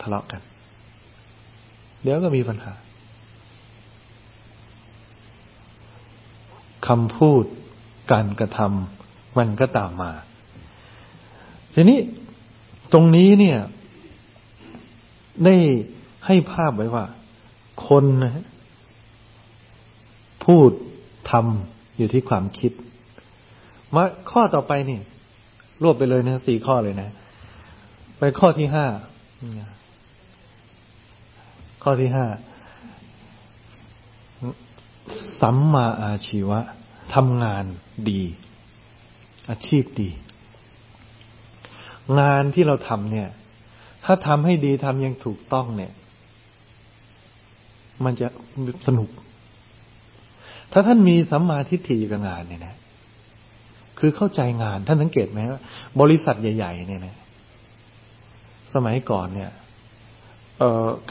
ทะเลาะกัน เดี๋ยวก็มีปัญหา คำพูดการกระทำมันก็ตามมา ทีนี้ตรงนี้เนี่ย ได้ให้ภาพไว้ว่า คนนะพูดทำอยู่ที่ความคิด มาข้อต่อไปนี่ รวบไปเลยนะสี่ข้อเลยนะ ไปข้อที่ห้าข้อที่ห้า สัมมาอาชีวะทำงานดี อาชีพดี งานที่เราทำเนี่ย ถ้าทำให้ดีทำยังถูกต้องเนี่ย มันจะสนุก ถ้าท่านมีสัมมาทิฏฐิกับงานเนี่ยนะ คือเข้าใจงานท่านสังเกตไหมว่าบริษัทใหญ่ ๆ เนี่ยนะสมัยก่อนเนี่ย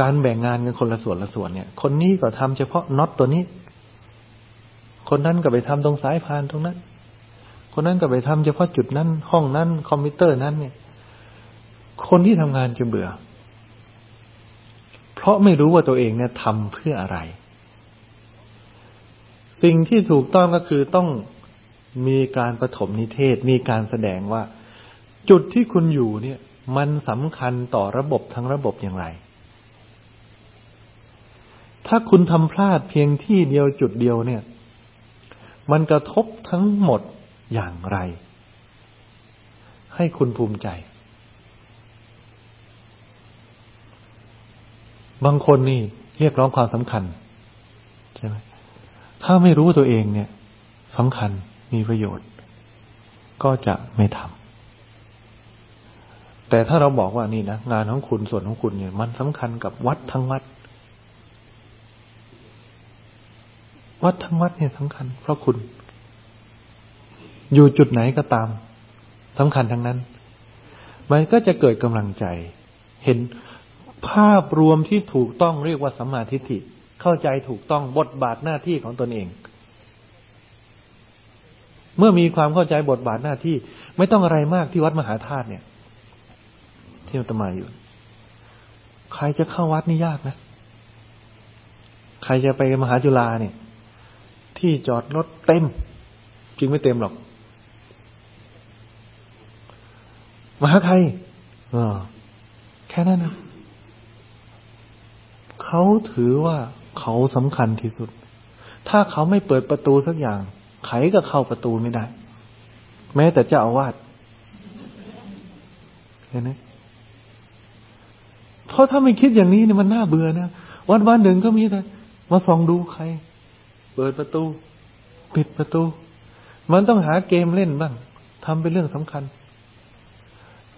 การแบ่งงานกันคนละส่วนละส่วนเนี่ย คนนี้ก็ทำเฉพาะน็อตตัวนี้ คนนั้นก็ไปทำตรงสายพานตรงนั้น คนนั้นก็ไปทำเฉพาะจุดนั้น ห้องนั้น คอมพิวเตอร์นั้นเนี่ย คนที่ทำงานจะเบื่อ เพราะไม่รู้ว่าตัวเองเนี่ยทำเพื่ออะไร สิ่งที่ถูกต้องก็คือต้องมีการประถมนิเทศ มีการแสดงว่า จุดที่คุณอยู่เนี่ย มันสำคัญต่อระบบทั้งระบบอย่างไร ถ้าคุณทำพลาดเพียงที่เดียวจุดเดียวเนี่ย มันกระทบทั้งหมดอย่างไร ให้คุณภูมิใจ บางคนนี่เรียกร้องความสำคัญ ใช่ไหมถ้าไม่รู้ตัวเองเนี่ยสำคัญมีประโยชน์ ก็จะไม่ทำแต่ถ้าเราบอกว่านี่นะงานของคุณส่วนของคุณเนี่ย มันสำคัญกับวัดทั้งวัด วัดทั้งวัดเนี่ยสำคัญ เพราะคุณ อยู่จุดไหนก็ตามสำคัญทั้งนั้น มันก็จะเกิดกำลังใจ เห็นภาพรวมที่ถูกต้องเรียกว่าสัมมาทิฏฐิเข้าใจถูกต้องบทบาทหน้าที่ของตนเอง เมื่อมีความเข้าใจบทบาทหน้าที่ ไม่ต้องอะไรมากที่วัดมหาธาตุเนี่ย ที่อาตมาอยู่ ใครจะเข้าวัดนี่ยากนะ ใครจะไปมหาจุฬาเนี่ย ที่จอดรถเต็ม จริงไม่เต็มหรอก มหาใครอแค่นั้นนะเขาถือว่าเขาสำคัญที่สุด ถ้าเขาไม่เปิดประตูสักอย่างใครก็เข้าประตูไม่ได้ แม้แต่เจ้าอาวาสเห็นไหมเพราะถ้าไม่คิดอย่างนี้เนี่ยมันน่าเบื่อนะวันวันหนึ่งก็มีแต่มาส่องดูใคร เปิดประตู ปิดประตู มันต้องหาเกมเล่นบ้างทำเป็นเรื่องสำคัญ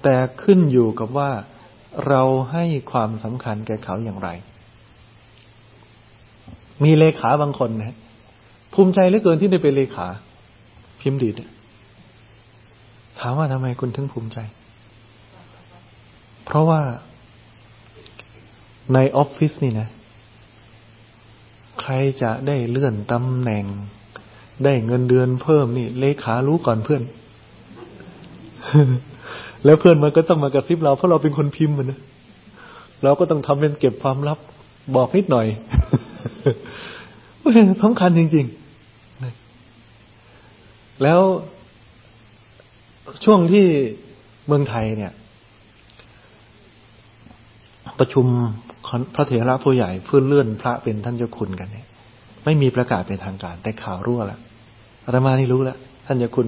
แต่ขึ้นอยู่กับว่าเราให้ความสำคัญแก่เขาอย่างไร มีเลขาบางคนนะภูมิใจเหลือเกินที่ได้เป็นเลขา พิมพ์ดีดถามว่าทำไมคุณถึงภูมิใจ เพราะว่าในออฟฟิศนี่นะ ใครจะได้เลื่อนตำแหน่ง ได้เงินเดือนเพิ่มนี่ เลขารู้ก่อนเพื่อน แล้วเพื่อนมันก็ต้องมากระซิบเราเพราะเราเป็นคนพิมพ์มันนะเราก็ต้องทำเป็นเก็บความลับ บอกนิดหน่อยสำคัญจริงๆ แล้วช่วงที่เมืองไทยเนี่ย ประชุมพระเถระผู้ใหญ่เพื่อเลื่อนพระเป็นท่านเจ้าคุณกันเนี่ย ไม่มีประกาศเป็นทางการ แต่ข่าวรั่วล้วอาตมานี่รู้แล้วท่านเจ้าคุณ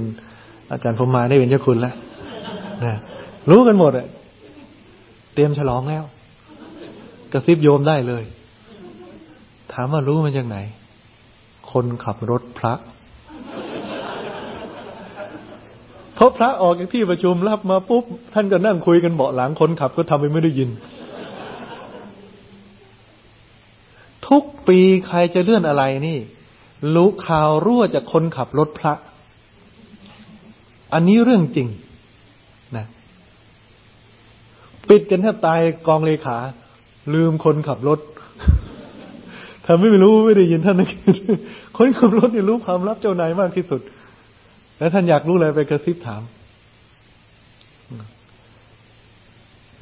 อาจารย์พมมาได้เป็นเจ้าคุณแล้วนะรู้กันหมดเลยเตรียมฉลองแล้ว กระซิบโยมได้เลย ถามว่ารู้มาจากไหน คนขับรถพระเพราะพระออกจากที่ประชุมรับมาปุ๊บท่านก็นั่งคุยกันเบาะหลังคนขับก็ทำไปไม่ได้ยินทุก ปีใครจะเลื่อนอะไรนี่ รู้ข่าวรั่วจากคนขับรถพระ อันนี้เรื่องจริงนะปิดกันแทบตายกองเลขา ลืมคนขับรถทำไม่รู้ไม่ได้ยินท่านนึกคนขับรถเนี่ยรู้ความลับเจ้านายมากที่สุด แล้วท่านอยากรู้อะไรไปกระซิบถาม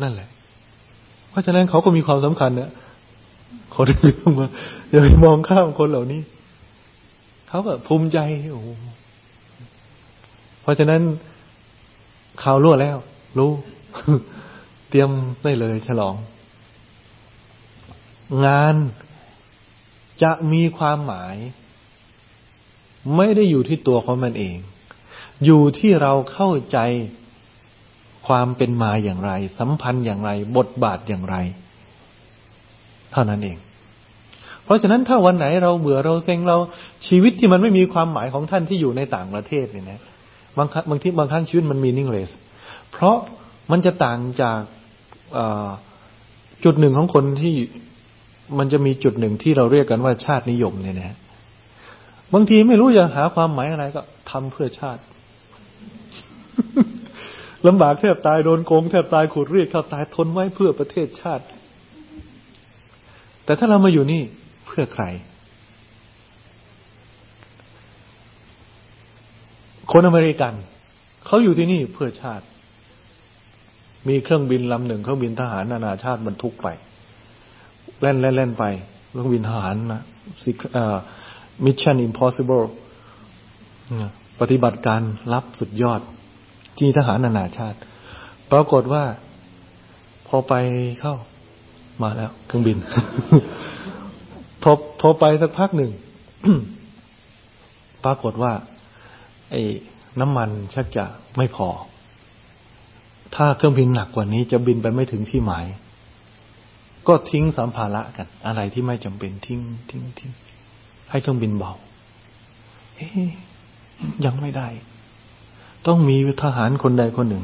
นั่นแหละ เพราะฉะนั้นเขาก็มีความสำคัญเนี่ยคนอื่มา อย่าไปมองข้ามคนเหล่านี้ เขาแบบภูมิใจโอ้เพราะฉะนั้นข่าวรั่วแล้ว รู้ เตรียมได้เลยฉลอง งานจะมีความหมาย ไม่ได้อยู่ที่ตัวของมันเอง อยู่ที่เราเข้าใจความเป็นมาอย่างไร สัมพันธ์อย่างไร บทบาทอย่างไร เท่านั้นเอง เพราะฉะนั้นถ้าวันไหนเราเบื่อเราเซ็งเราชีวิตที่มันไม่มีความหมายของท่านที่อยู่ในต่างประเทศเนี่ยนะบางบางทีบางครั้งชีวิตมันมีนิ่งเลสเพราะมันจะต่างจากจุดหนึ่งของคนที่มันจะมีจุดหนึ่งที่เราเรียกกันว่าชาตินิยมเนี่ยนะบางทีไม่รู้จะหาความหมายอะไรก็ทำเพื่อชาติลำบากแทบตายโดนโกงแทบตายขูดรีดแทบตายทนไว้เพื่อประเทศชาติ แต่ถ้าเรามาอยู่นี่ เพื่อใคร คนอเมริกัน เขาอยู่ที่นี่เพื่อชาติ มีเครื่องบินลำหนึ่งเครื่องบินทหารนานาชาติบรรทุกไปเล่นเล่นเล่นไปเครื่องบินทหารนะ mission impossible ปฏิบัติการลับสุดยอด ที่ทหารนานาชาติ ปรากฏว่าพอไปเข้ามาแล้ว เครื่องบิน พอพอไปสักพักหนึ่งปรากฏว่า ไอ้น้ำมันชักจะไม่พอ ถ้าเครื่องบินหนักกว่านี้จะบินไปไม่ถึงที่หมาย ก็ทิ้งสัมภาระกัน อะไรที่ไม่จำเป็นทิ้งทิ้งทิ้งให้เครื่องบินเบาเอ๊ยังไม่ได้ ต้องมีทหารคนใดคนหนึ่ง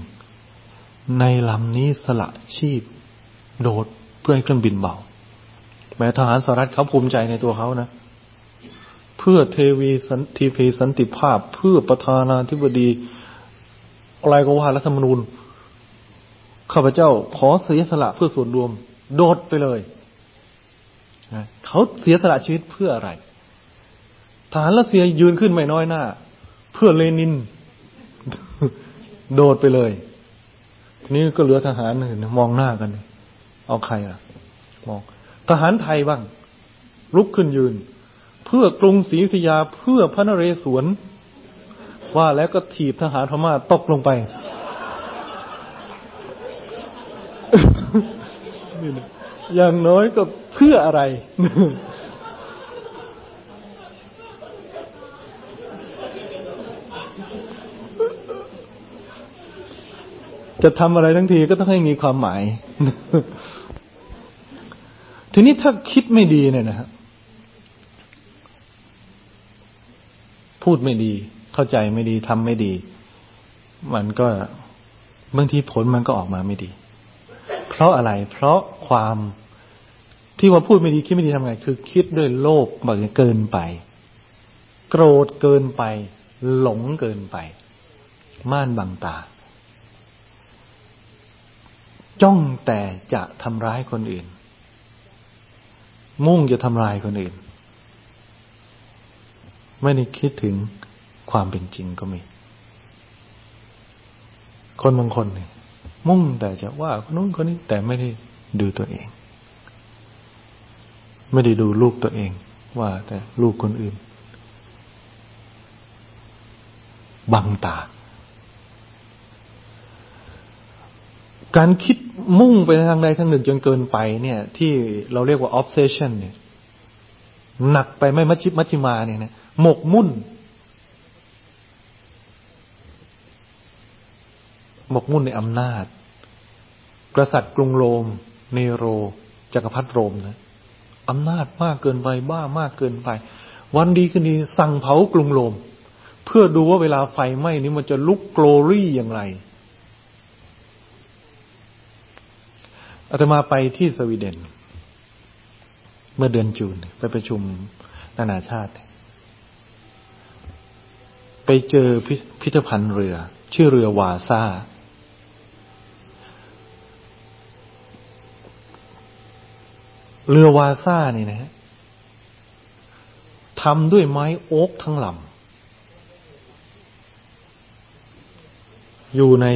ในลำนี้สละชีพ โดดเพื่อให้เครื่องบินเบา แม้ทหารสหรัฐเขาภูมิใจในตัวเขานะ เพื่อเทวีสันติพีสันติภาพ เพื่อประธานาธิบดีอะไรก็ว่ารัฐธรรมนูญข้าพเจ้าขอเสียสละเพื่อส่วนรวม โดดไปเลยเขาเสียสละชีวิตเพื่ออะไรทหารรัสเซียยืนขึ้นไม่น้อยหน้า เพื่อเลนิน โดดไปเลยนี่ก็เหลือทหารเห็นมองหน้ากัน เอาใครอะ มอง ทหารไทยบ้าง ลุกขึ้นยืน เพื่อกรุงศรีอยุธยาเพื่อพระนเรศวรว่าแล้วก็ถีบทหารพม่าตกลงไปอย่างน้อยก็เพื่ออะไร จะทำอะไรทั้งทีก็ต้องให้มีความหมาย ทีนี้ถ้าคิดไม่ดีเนี่ยนะครับพูดไม่ดี เข้าใจไม่ดีทำไม่ดี มันก็บางทีผลมันก็ออกมาไม่ดี เพราะอะไร เพราะความที่ว่าพูดไม่ดีคิดไม่ดีทำไง คือ คิดด้วยโลภมากเกินไป โกรธเกินไป หลงเกินไป ม่านบังตา จ้องแต่จะทำร้ายคนอื่น มุ่งจะทำลายคนอื่น ไม่ได้คิดถึงความเป็นจริงก็มี คนบางคนเนี่ยมุ่งแต่จะว่าคนนู้นคนนี้แต่ไม่ได้ดูตัวเอง ไม่ได้ดูลูกตัวเอง ว่าแต่ลูกคนอื่น บังตา การคิดมุ่งไปทางใดทางหนึ่งจนเกินไป เนี่ย ที่เราเรียกว่า obsession เนี่ย หนักไปไม่มัชิมัชิมาเนี่ยนะหมกมุ่น หมกมุ่นในอำนาจ กษัตริย์กรุงโรม เนโร จักรพรรดิโรมนะอำนาจมากเกินไปบ้ามากเกินไป วันดีคืนดีสั่งเผากรุงโรม เพื่อดูว่าเวลาไฟไหม้นี้มันจะลุกโกลรี่อย่างไร อาตมาไปที่สวีเดน เมื่อเดือนจูนไปประชุมนานาชาติ ไปเจอพิพิธภัณฑ์เรือ ชื่อเรือวาซาเรือวาซ่านี่นะฮะทำด้วยไม้โอ๊กทั้งลำอยู่ใน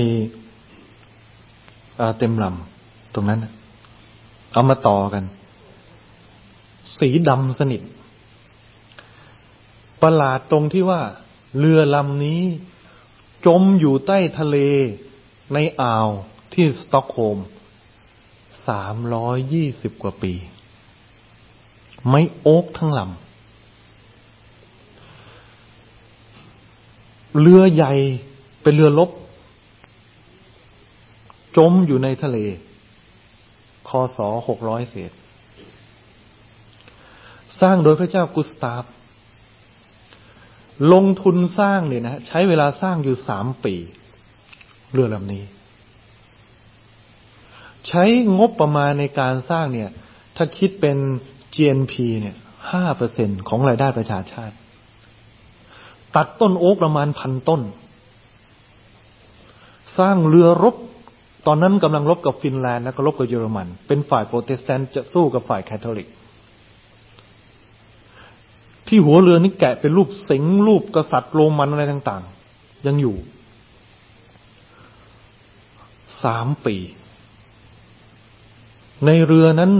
เต็มลำ ตรงนั้นเอามาต่อกัน สีดำสนิทประหลาดตรงที่ว่า เรือลำนี้ จมอยู่ใต้ทะเลในอ่าวที่สต็อกโฮมสามร้อยยี่สิบกว่าปี ไม้โอ๊กทั้งลำเรือใหญ่เป็นเรือลบ จมอยู่ในทะเล ศหกร้อยเศษ สร้างโดยพระเจ้ากุสตาฟ ลงทุนสร้างเนี่ยนะใช้เวลาสร้างอยู่สามปี เรือลำนี้ ใช้งบประมาณในการสร้างเนี่ย ถ้าคิดเป็น GNP เนี่ยห้าเปอร์เซ็นต์ของรายได้ประชาชาติ ตัดต้นโอ๊กประมาณพันต้น สร้างเรือรบ ตอนนั้นกำลังรบกับฟินแลนด์แล้วก็รบกับเยอรมัน เป็นฝ่ายโปรเตสแตนต์จะสู้กับฝ่ายแคทอลิก ที่หัวเรือนี่แกะเป็นรูปสิงห์รูปกษัตริย์โรมันอะไรต่างๆ ยังอยู่สามปี ในเรือนั้น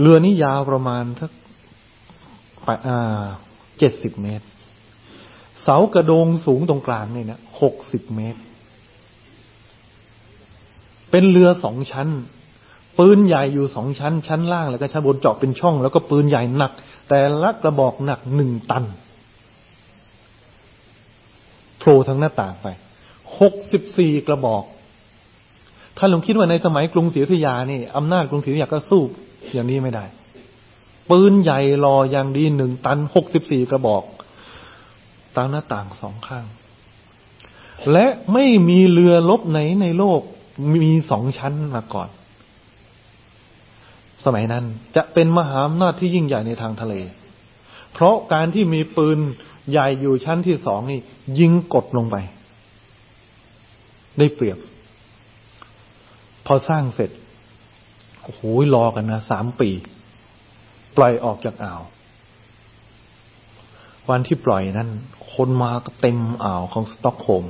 เรือนี้ยาวประมาณสักเจ็ดสิบเมตร เสากระโดงสูงตรงกลางนี่นะหกสิบเมตร เป็นเรือสองชั้น ปืนใหญ่อยู่สองชั้น ชั้นล่างแล้วก็ชั้นบนเจาะเป็นช่อง แล้วก็ปืนใหญ่หนัก แต่ละกระบอกหนักหนึ่งตันโผล่ทางหน้าต่างไปหกสิบสี่กระบอกถ้าลองคิดว่าในสมัยกรุงศรีอยุธยานี่อำนาจกรุงศรีอยุธยาก็สู้อย่างนี้ไม่ได้ ปืนใหญ่รออย่างดีหนึ่งตันหกสิบสี่กระบอกตางหน้าต่างสองข้าง และไม่มีเรือลบไหนในโลก มีสองชั้นมาก่อน สมัยนั้นจะเป็นมหาอำนาจที่ยิ่งใหญ่ในทางทะเล เพราะการที่มีปืนใหญ่อยู่ชั้นที่สองนี่ ยิงกดลงไป ได้เปรียบ พอสร้างเสร็จโอ้โหรอกันนะสามปี ปล่อยออกจากอ่าว วันที่ปล่อยนั้น คนมาเต็มอ่าวของสต็อกโฮล์ม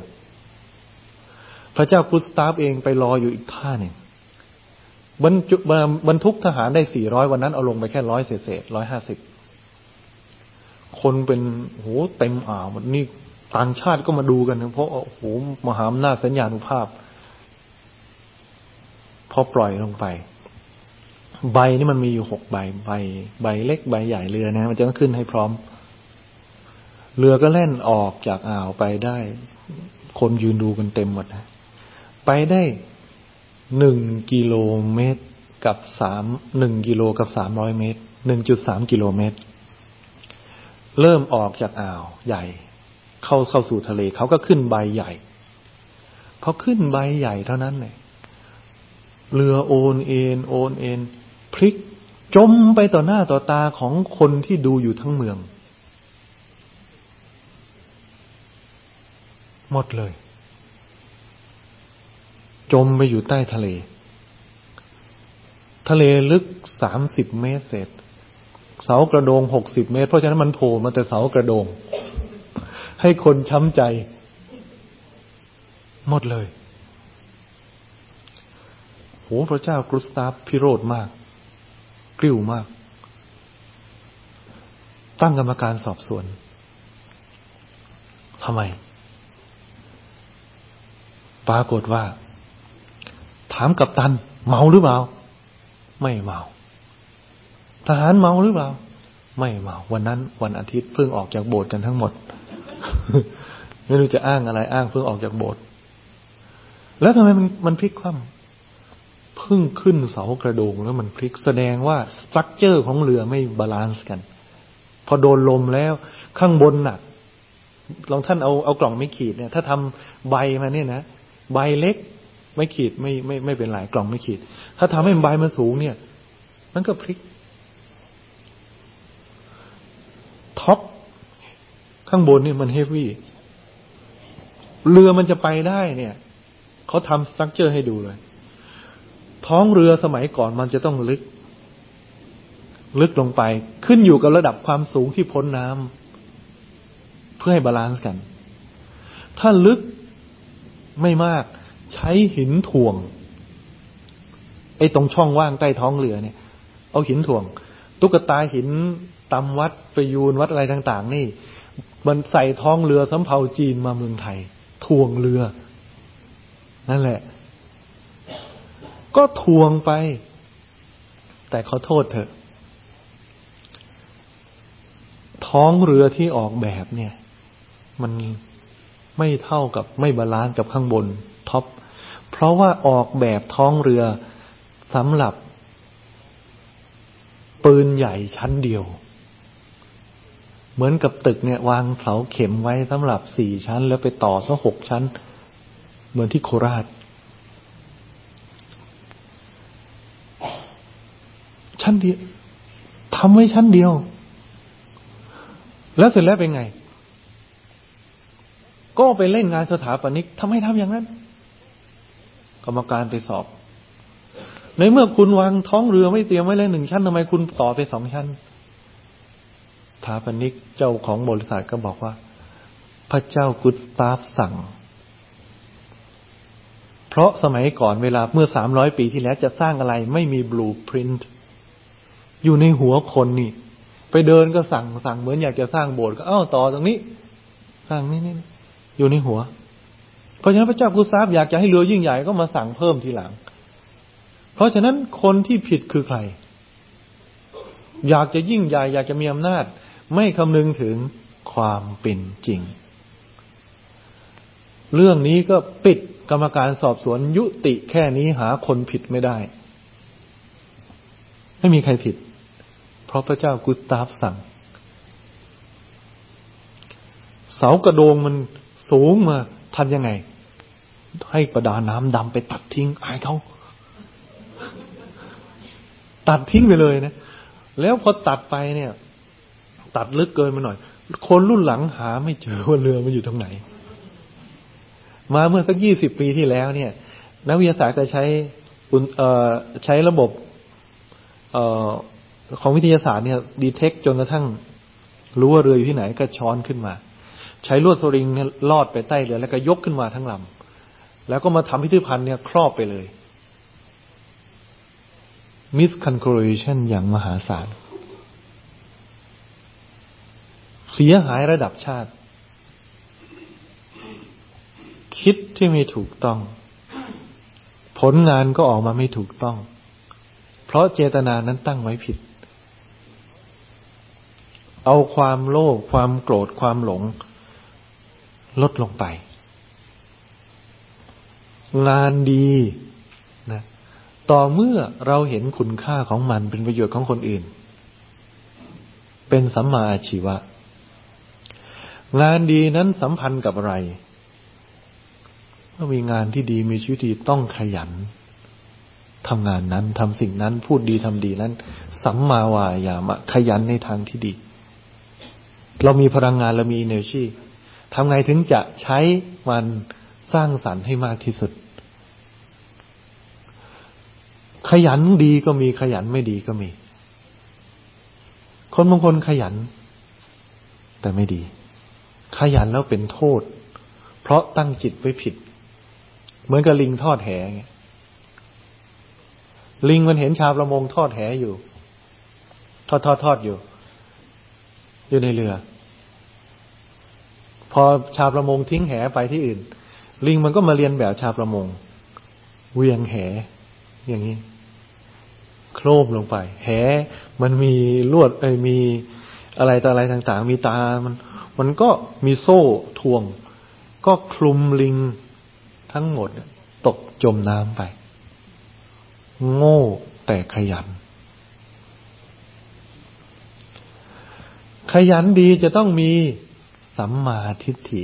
พระเจ้ากุสตาฟเองไปรออยู่อีกท่าหนึ่งบรรจุบรรทุกทหารได้สี่ร้อยวันนั้นเอาลงไปแค่ร้อยเศษร้อยห้าสิบคนเป็นโหเต็มอ่าวมันนี่ต่างชาติก็มาดูกัน เพราะโอ้โหมหาอำนาจสัญญาณุภาพ พอปล่อยลงไป ใบนี่มันมีอยู่หกใบใบ ใบเล็กใบใหญ่เรือนะ มันจะต้องขึ้นให้พร้อม เรือก็เล่นออกจากอ่าวไปได้ คนยืนดูกันเต็มหมดนะ ไปได้หนึ่งกิโลเมตรกับสามหนึ่งกิโลกับสามร้อยเมตรหนึ่งจุดสามกิโลเมตร เริ่มออกจากอ่าวใหญ่ เข้าเข้าสู่ทะเลเขาก็ขึ้นใบใหญ่พอขึ้นใบใหญ่เท่านั้นเนี่ยเรือโอนเอ็นโอนเอ็นพลิกจมไปต่อหน้าต่อตาของคนที่ดูอยู่ทั้งเมือง หมดเลย จมไปอยู่ใต้ทะเล ทะเลลึกสามสิบเมตรเศษ เสากระโดงหกสิบเมตร เพราะฉะนั้นมันโผล่มาแต่เสากระโดง ให้คนช้ำใจ หมดเลยโหพระเจ้ากรุสตาฟพิโรธมากกริ้วมาก ตั้งกรรมการสอบสวนทำไม ปรากฏว่า ถามกัปตัน เมาหรือเปล่า ไม่เมา ทหารเมาหรือเปล่า ไม่เมา วันนั้น วันอาทิตย์เพิ่งออกจากโบสถ์กันทั้งหมด ไม่รู้จะอ้างอะไร อ้างเพิ่งออกจากโบสถ์แล้วทำไมมันมันพลิกคว่ำพึ่งขึ้นเสากระโดงแล้วมันพลิกแสดงว่า structure ของเรือไม่ balance กัน พอโดนลมแล้ว ข้างบนหนักลองท่านเอาเอากล่องไม่ขีดเนี่ย ถ้าทำใบมาเนี่ยนะใบเล็ก ไม่ขีดไม่ไม่ไม่เป็นไรกล่องไม่ขีด ถ้าทำให้ใบมันสูงเนี่ย มันก็พลิกท็อปข้างบนเนี่ยมันเฮฟวี่เรือมันจะไปได้เนี่ยเขาทำสตั๊กเจอร์ให้ดูเลย ท้องเรือสมัยก่อนมันจะต้องลึก ลึกลงไป ขึ้นอยู่กับระดับความสูงที่พ้นน้ำเพื่อให้ balance กัน ถ้าลึกไม่มาก ใช้หินถ่วง ไอ้ตรงช่องว่างใต้ท้องเรือเนี่ย เอาหินถ่วง ตุ๊กตาหินตามวัดประยูรวัดอะไรต่าง ๆ นี่ มันใส่ท้องเรือสำเภาจีนมาเมืองไทยถ่วงเรือ นั่นแหละ ก็ถ่วงไป แต่ขอโทษเถอะ ท้องเรือที่ออกแบบเนี่ย มันไม่เท่ากับไม่ balance กับข้างบน top เพราะว่าออกแบบท้องเรือสำหรับ ปืนใหญ่ชั้นเดียว เหมือนกับตึกเนี่ยวางเสาเข็มไว้สำหรับสี่ชั้น แล้วไปต่อซะหกชั้น เหมือนที่โคราช ชั้นเดียวทำไว้ชั้นเดียว แล้วเสร็จแล้วเป็นไง ก็ไปเล่นงานสถาปนิกทำไมทำอย่างนั้น กรรมการไปสอบ ในเมื่อคุณวางท้องเรือไม่เตรียมไว้เลยหนึ่งชั้นทำไมคุณต่อไปสองชั้นสถาปนิกเจ้าของบริษัทก็บอกว่า พระเจ้ากุสตาฟสั่ง เพราะสมัยก่อนเวลาเมื่อสามร้อยปีที่แล้วจะสร้างอะไรไม่มีบลูพรินต์อยู่ในหัวคนนี่ ไปเดินก็สั่งสั่งเหมือนอยากจะสร้างโบสถ์ก็เอ้าต่อตรงนี้ สร้างนี่นี่อยู่ในหัว เพราะฉะนั้นพระเจ้ากุซาบอยากจะให้เรือยิ่งใหญ่ก็มาสั่งเพิ่มทีหลัง เพราะฉะนั้นคนที่ผิดคือใคร อยากจะยิ่งใหญ่ อยากจะมีอำนาจ ไม่คำนึงถึงความเป็นจริง เรื่องนี้ก็ปิดกรรมการสอบสวนยุติแค่นี้หาคนผิดไม่ได้ ไม่มีใครผิด เพราะพระเจ้ากุสตาฟสั่ง เสากระโดงมันสูงมาทันยังไง ให้ประดาน้ำดำไปตัดทิ้งอายเขาตัดทิ้งไปเลยนะ แล้วพอตัดไปเนี่ย ตัดลึกเกินมาหน่อย คนรุ่นหลังหาไม่เจอว่าเรือมันอยู่ตรงไหน มาเมื่อสักยี่สิบปีที่แล้วเนี่ย นักวิทยาศาสตร์จะใช้ใช้ระบบของวิทยาศาสตร์เนี่ยดีเทคจนกระทั่งรู้ว่าเรืออยู่ที่ไหนก็ช้อนขึ้นมา ใช้ลวดสลิงเนี่ยลอดไปใต้เรือแล้วก็ยกขึ้นมาทั้งลำ แล้วก็มาทำพิพิธภัณฑ์เนี่ยครอบไปเลย miscalculation อย่างมหาศาล เสียหายระดับชาติ คิดที่ไม่ถูกต้อง ผลงานก็ออกมาไม่ถูกต้อง เพราะเจตนานั้นตั้งไว้ผิด เอาความโลภความโกรธความหลง ลดลงไป งานดีนะต่อเมื่อเราเห็นคุณค่าของมันเป็นประโยชน์ของคนอื่น เป็นสัมมาอาชีวะ งานดีนั้นสัมพันธ์กับอะไรเมื่อมีงานที่ดีมีชีวิตดีต้องขยันทำงานนั้นทำสิ่งนั้นพูดดีทำดีนั้น สัมมาวายามะ ขยันในทางที่ดี เรามีพลังงานเรามี energy ทำไงถึงจะใช้มันสร้างสรรค์ให้มากที่สุด ขยันดีก็มีขยันไม่ดีก็มี คนบางคนขยัน แต่ไม่ดี ขยันแล้วเป็นโทษ เพราะตั้งจิตไว้ผิด เหมือนกับลิงทอดแหไงลิงมันเห็นชาวประมงทอดแหอยู่ ทอดทอดทอดอยู่ อยู่ในเรือ พอชาวประมงทิ้งแหไปที่อื่น ลิงมันก็มาเรียนแบบชาวประมงเวียงแหอย่างนี้ โครมลงไป แห มันมีลวดเอ้ยมีอะไรต่ออะไรต่างๆ มีตา มัน มันก็มีโซ่ทวง ก็คลุมลิงทั้งหมดตกจมน้ำไป โง่แต่ขยัน ขยันดีจะต้องมีสัมมาทิฏฐิ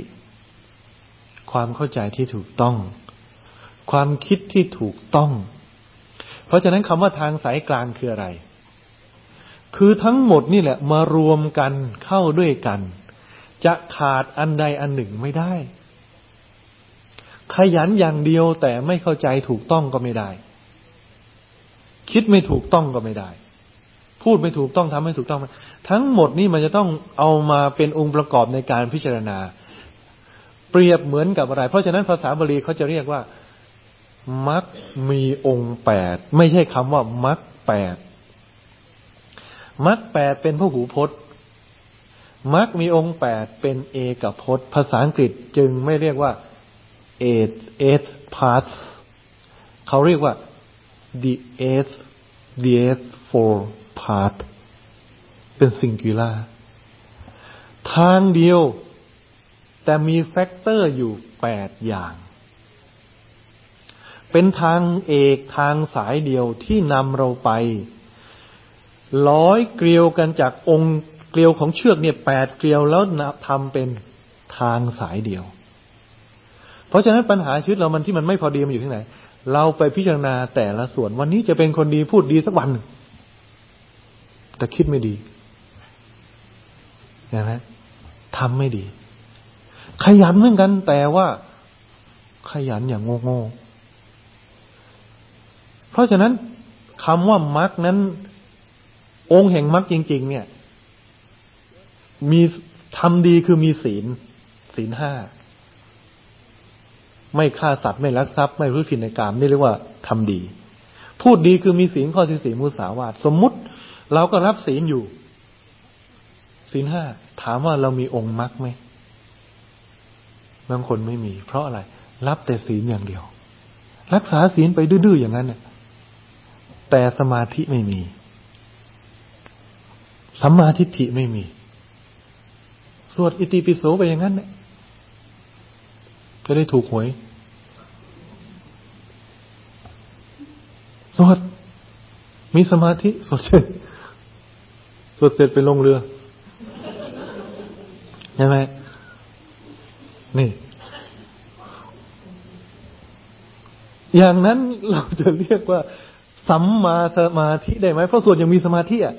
ความเข้าใจที่ถูกต้อง ความคิดที่ถูกต้อง เพราะฉะนั้นคำว่าทางสายกลางคืออะไร คือทั้งหมดนี่แหละมารวมกันเข้าด้วยกัน จะขาดอันใดอันหนึ่งไม่ได้ ขยันอย่างเดียวแต่ไม่เข้าใจถูกต้องก็ไม่ได้ คิดไม่ถูกต้องก็ไม่ได้ พูดไม่ถูกต้องทำไม่ถูกต้อง ทั้งหมดนี่มันจะต้องเอามาเป็นองค์ประกอบในการพิจารณา เปรียบเหมือนกับอะไร เพราะฉะนั้นภาษาบาลีเขาจะเรียกว่า มักมีองค์แปดไม่ใช่คำว่ามักแปดมักแปดเป็นพหูพจน์มักมีองค์แปดเป็นเอกพจน์ ภาษาอังกฤษจึงไม่เรียกว่า eight eight paths เขาเรียกว่า the eight the eightfold path เป็น singular ทางเดียว แต่มี factor อยู่แปดอย่าง เป็นทางเอกทางสายเดียวที่นำเราไปร้อยเกลียวกันจากองค์เกลียวของเชือกเนี่ยแปดเกลียวแล้วทำเป็นทางสายเดียว เพราะฉะนั้นปัญหาชีวิตเรามันที่มันไม่พอดีมันอยู่ที่ไหน เราไปพิจารณาแต่ละส่วน วันนี้จะเป็นคนดีพูดดีสักวันหนึ่งแต่คิดไม่ดีนะฮะทำไม่ดี ขยันเหมือนกันแต่ว่า ขยันอย่างโง่ๆ เพราะฉะนั้นคำว่ามรรคนั้น องค์แห่งมรรคจริง ๆ เนี่ย มีทำดีคือมีศีล ศีลห้า ไม่ฆ่าสัตว์ไม่ลักทรัพย์ ไม่รู้ผิดในกามนี่เรียกว่าทำดี พูดดีคือมีศีลข้อที่สี่มุสาวาทสมมุติ เราก็รับศีลอยู่ ศีลห้าถามว่าเรามีองค์มรรคไหมบางคนไม่มี เพราะอะไร รับแต่ศีลอย่างเดียว รักษาศีลไปดื้อๆอย่างนั้นเนี่ย แต่สมาธิไม่มี สัมมาทิฏฐิไม่มี สวดอิติปิโสไปอย่างนั้นเนี่ยจะได้ถูกหวย สวด มีสมาธิ สวดเสร็จสวดเสร็จไปลงเรือ ใช่ไหม นี่ อย่างนั้นเราจะเรียกว่า สัมมาสมาธิได้ไหมเพราะส่วนยังมีสมาธิอะ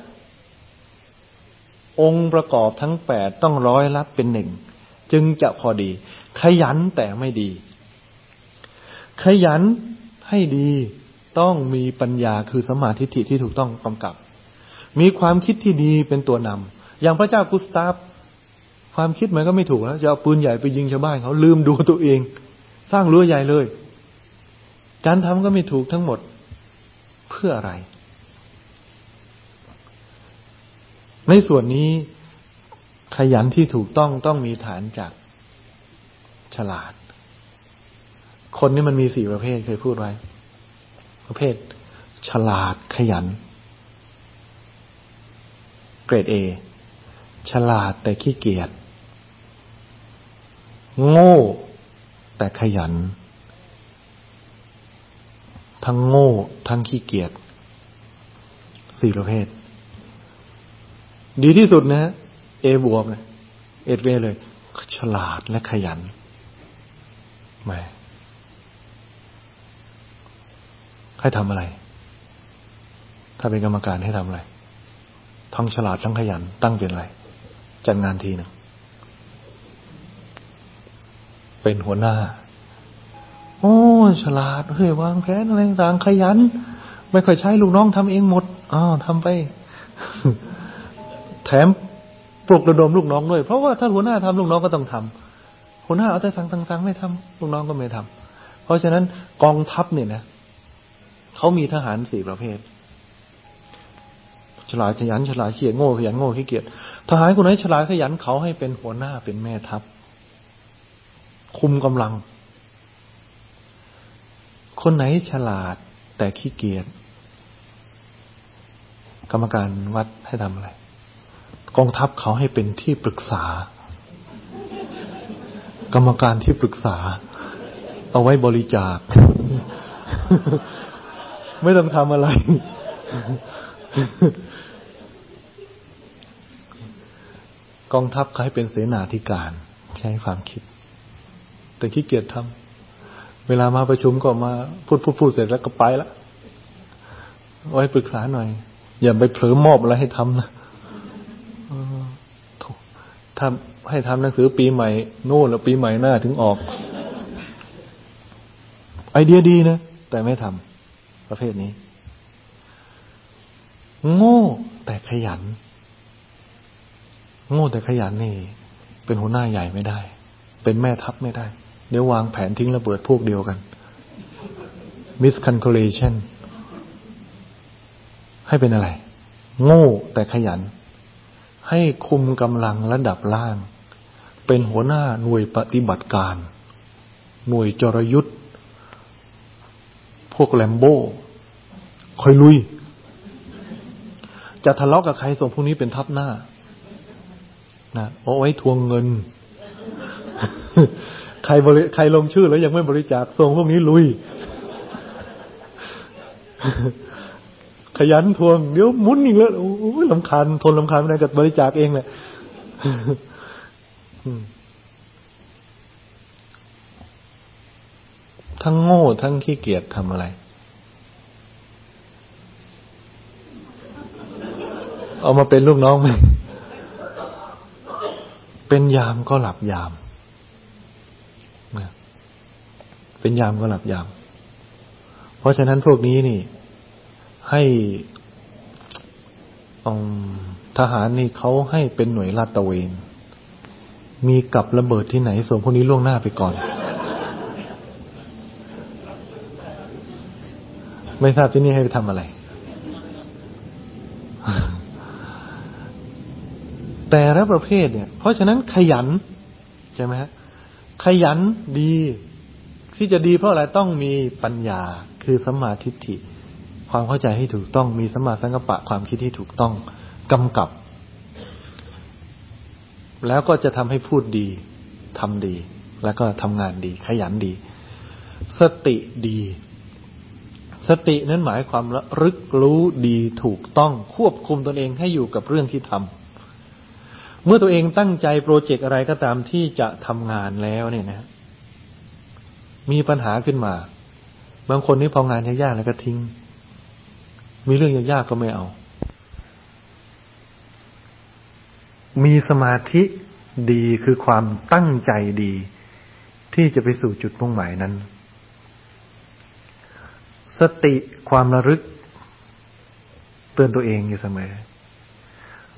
องค์ประกอบทั้งแปดต้องร้อยรับเป็นหนึ่งจึงจะพอดี ขยันแต่ไม่ดี ขยันให้ดีต้องมีปัญญาคือสมาธิิที่ถูกต้องกำกับ มีความคิดที่ดีเป็นตัวนำอย่างพระเจ้ากุสตาฟความคิดมันก็ไม่ถูกแล้วจะเอาปืนใหญ่ไปยิงชาวบ้านเขาลืมดูตัวเอง สร้างรั้วใหญ่เลย การทำก็ไม่ถูกทั้งหมด เพื่ออะไร ในส่วนนี้ขยันที่ถูกต้องต้องมีฐานจากฉลาด คนนี้มันมีสี่ประเภทเคยพูดไว้ ประเภท ฉลาดขยัน เกรดเอฉลาดแต่ขี้เกียจโง่แต่ขยัน ทั้งโง่ ทั้งขี้เกียจสี่ประเภท ดีที่สุดนะเอบวกเลยเอ็ดเวเลย ฉลาดและขยันไม่ให้ทำอะไร ถ้าเป็นกรรมการให้ทำอะไร ทั้งฉลาดทั้งขยัน ตั้งเป็นอะไร จัดงานทีหนึ่งเป็นหัวหน้า โอ้ฉลาดเฮ้ยวางแผนอะไรต่างขยัน ไม่ค่อยใช้ลูกน้องทำเองหมดอ้าวทำไป แถมปลุกระดมลูกน้องด้วย เพราะว่าถ้าหัวหน้าทำลูกน้องก็ต้องทำหัวหน้าเอาแต่สั่งสั่งสั่งไม่ทำลูกน้องก็ไม่ทำเพราะฉะนั้นกองทัพเนี่ยนะเขามีทหารสี่ประเภท ฉลาดขยัน ฉลาดเขียดโง่ขยันโง่ขี้เกียจทหารคนไหนฉลาดขยันเขาให้เป็นหัวหน้าเป็นแม่ทัพ คุมกำลัง คนไหนฉลาดแต่ขี้เกียจกรรมการวัดให้ทำอะไร กองทัพเขาให้เป็นที่ปรึกษา กรรมการที่ปรึกษา เอาไว้บริจาค ไม่ต้องทำอะไร กองทัพเขาให้เป็นเสนาธิการ ใช้ความคิด แต่ขี้เกียจทำ เวลามาประชุมก็มาพูดพูดพูดเสร็จแล้วก็ไปละไว้ปรึกษาหน่อย อย่าไปเผลอมอบอะไรให้ทำนะถ้าให้ทำหนังสือปีใหม่โน่นแล้วปีใหม่หน้าถึงออก ไอเดียดีนะ แต่ไม่ทำประเภทนี้ โง่แต่ขยัน โง่แต่ขยันนี่ เป็นหัวหน้าใหญ่ไม่ได้ เป็นแม่ทัพไม่ได้ เดี๋ยววางแผนทิ้งระเบิดพวกเดียวกัน miscalculation ให้เป็นอะไร โง่แต่ขยัน ให้คุมกำลังระดับล่าง เป็นหัวหน้าหน่วยปฏิบัติการ หน่วยจรยุทธ์ พวกแลมโบ้คอยลุย จะทะเลาะกับใครส่งพวกนี้เป็นทัพหน้านะเอาไว้ทวงเงิน ใครบริใครลงชื่อแล้วยังไม่บริจาคส่งพวกนี้ลุย ขยันทวง เดี๋ยวมุนอีกแล้วโอ้ยลำคาญทนลำคาญไม่ได้กับบริจาคเองแหละทั้งโง่ทั้งขี้เกียจทำอะไร เอามาเป็นลูกน้องไหมเป็นยามก็หลับยาม เป็นยามก็หลับยาม เพราะฉะนั้นพวกนี้นี่ ให้ทหารนี่เขาให้เป็นหน่วยลาดตระเวน มีกับระเบิดที่ไหนส่งพวกนี้ล่วงหน้าไปก่อน ไม่ทราบที่นี่ให้ไปทำอะไร แต่ละประเภทเนี่ย เพราะฉะนั้นขยัน ใช่ไหมฮะ ขยันดี ที่จะดีเพราะอะไรต้องมีปัญญาคือสัมมาธิฏฐิ ความเข้าใจให้ถูกต้องมีสัมมาสังกัปะความคิดที่ถูกต้องกำกับ แล้วก็จะทำให้พูดดีทำดี แล้วก็ทำงานดี ขยันดี สติดี สตินั้นหมายความระลึกรู้ดีถูกต้องควบคุมตนเองให้อยู่กับเรื่องที่ทำ เมื่อตัวเองตั้งใจโปรเจกต์อะไรก็ตามที่จะทำงานแล้วเนี่ยนะ มีปัญหาขึ้นมา บางคนนี่พองานยากๆแล้วก็ทิ้ง มีเรื่องยากๆก็ไม่เอา มีสมาธิดีคือความตั้งใจดี ที่จะไปสู่จุดมุ่งหมายนั้น สติความระลึก เตือนตัวเองอยู่เสมอ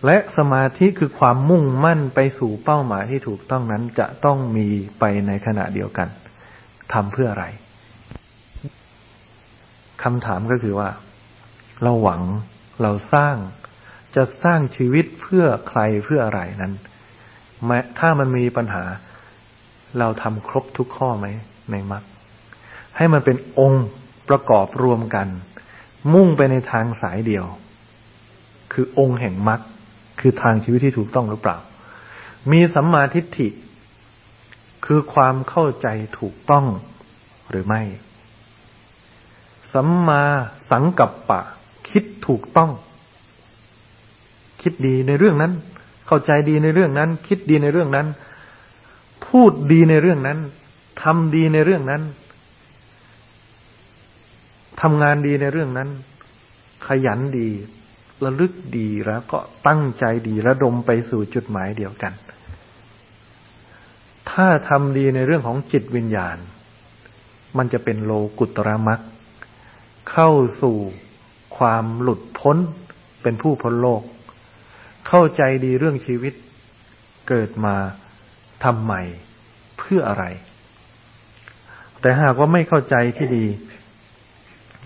และสมาธิคือความมุ่งมั่นไปสู่เป้าหมายที่ถูกต้องนั้นจะต้องมีไปในขณะเดียวกันทำเพื่ออะไรคำถามก็คือว่า เราหวังเราสร้างจะสร้างชีวิตเพื่อใครเพื่ออะไรนั้นแม้ถ้ามันมีปัญหา เราทำครบทุกข้อไหมในมรรคให้มันเป็นองค์ประกอบรวมกัน มุ่งไปในทางสายเดียว คือองค์แห่งมรรค คือทางชีวิตที่ถูกต้องหรือเปล่า มีสัมมาทิฏฐิ คือความเข้าใจถูกต้องหรือไม่ สัมมาสังกัปปะ คิดถูกต้อง คิดดีในเรื่องนั้น เข้าใจดีในเรื่องนั้น คิดดีในเรื่องนั้น พูดดีในเรื่องนั้นทำดีในเรื่องนั้นทำงานดีในเรื่องนั้น ขยันดี ระลึกดีแล้วก็ตั้งใจดีระดมไปสู่จุดหมายเดียวกัน ถ้าทำดีในเรื่องของจิตวิญญาณ มันจะเป็นโลกุตระมักเข้าสู่ความหลุดพ้นเป็นผู้พ้นโลก เข้าใจดีเรื่องชีวิตเกิดมาทำใหม่เพื่ออะไร แต่หากว่าไม่เข้าใจที่ดี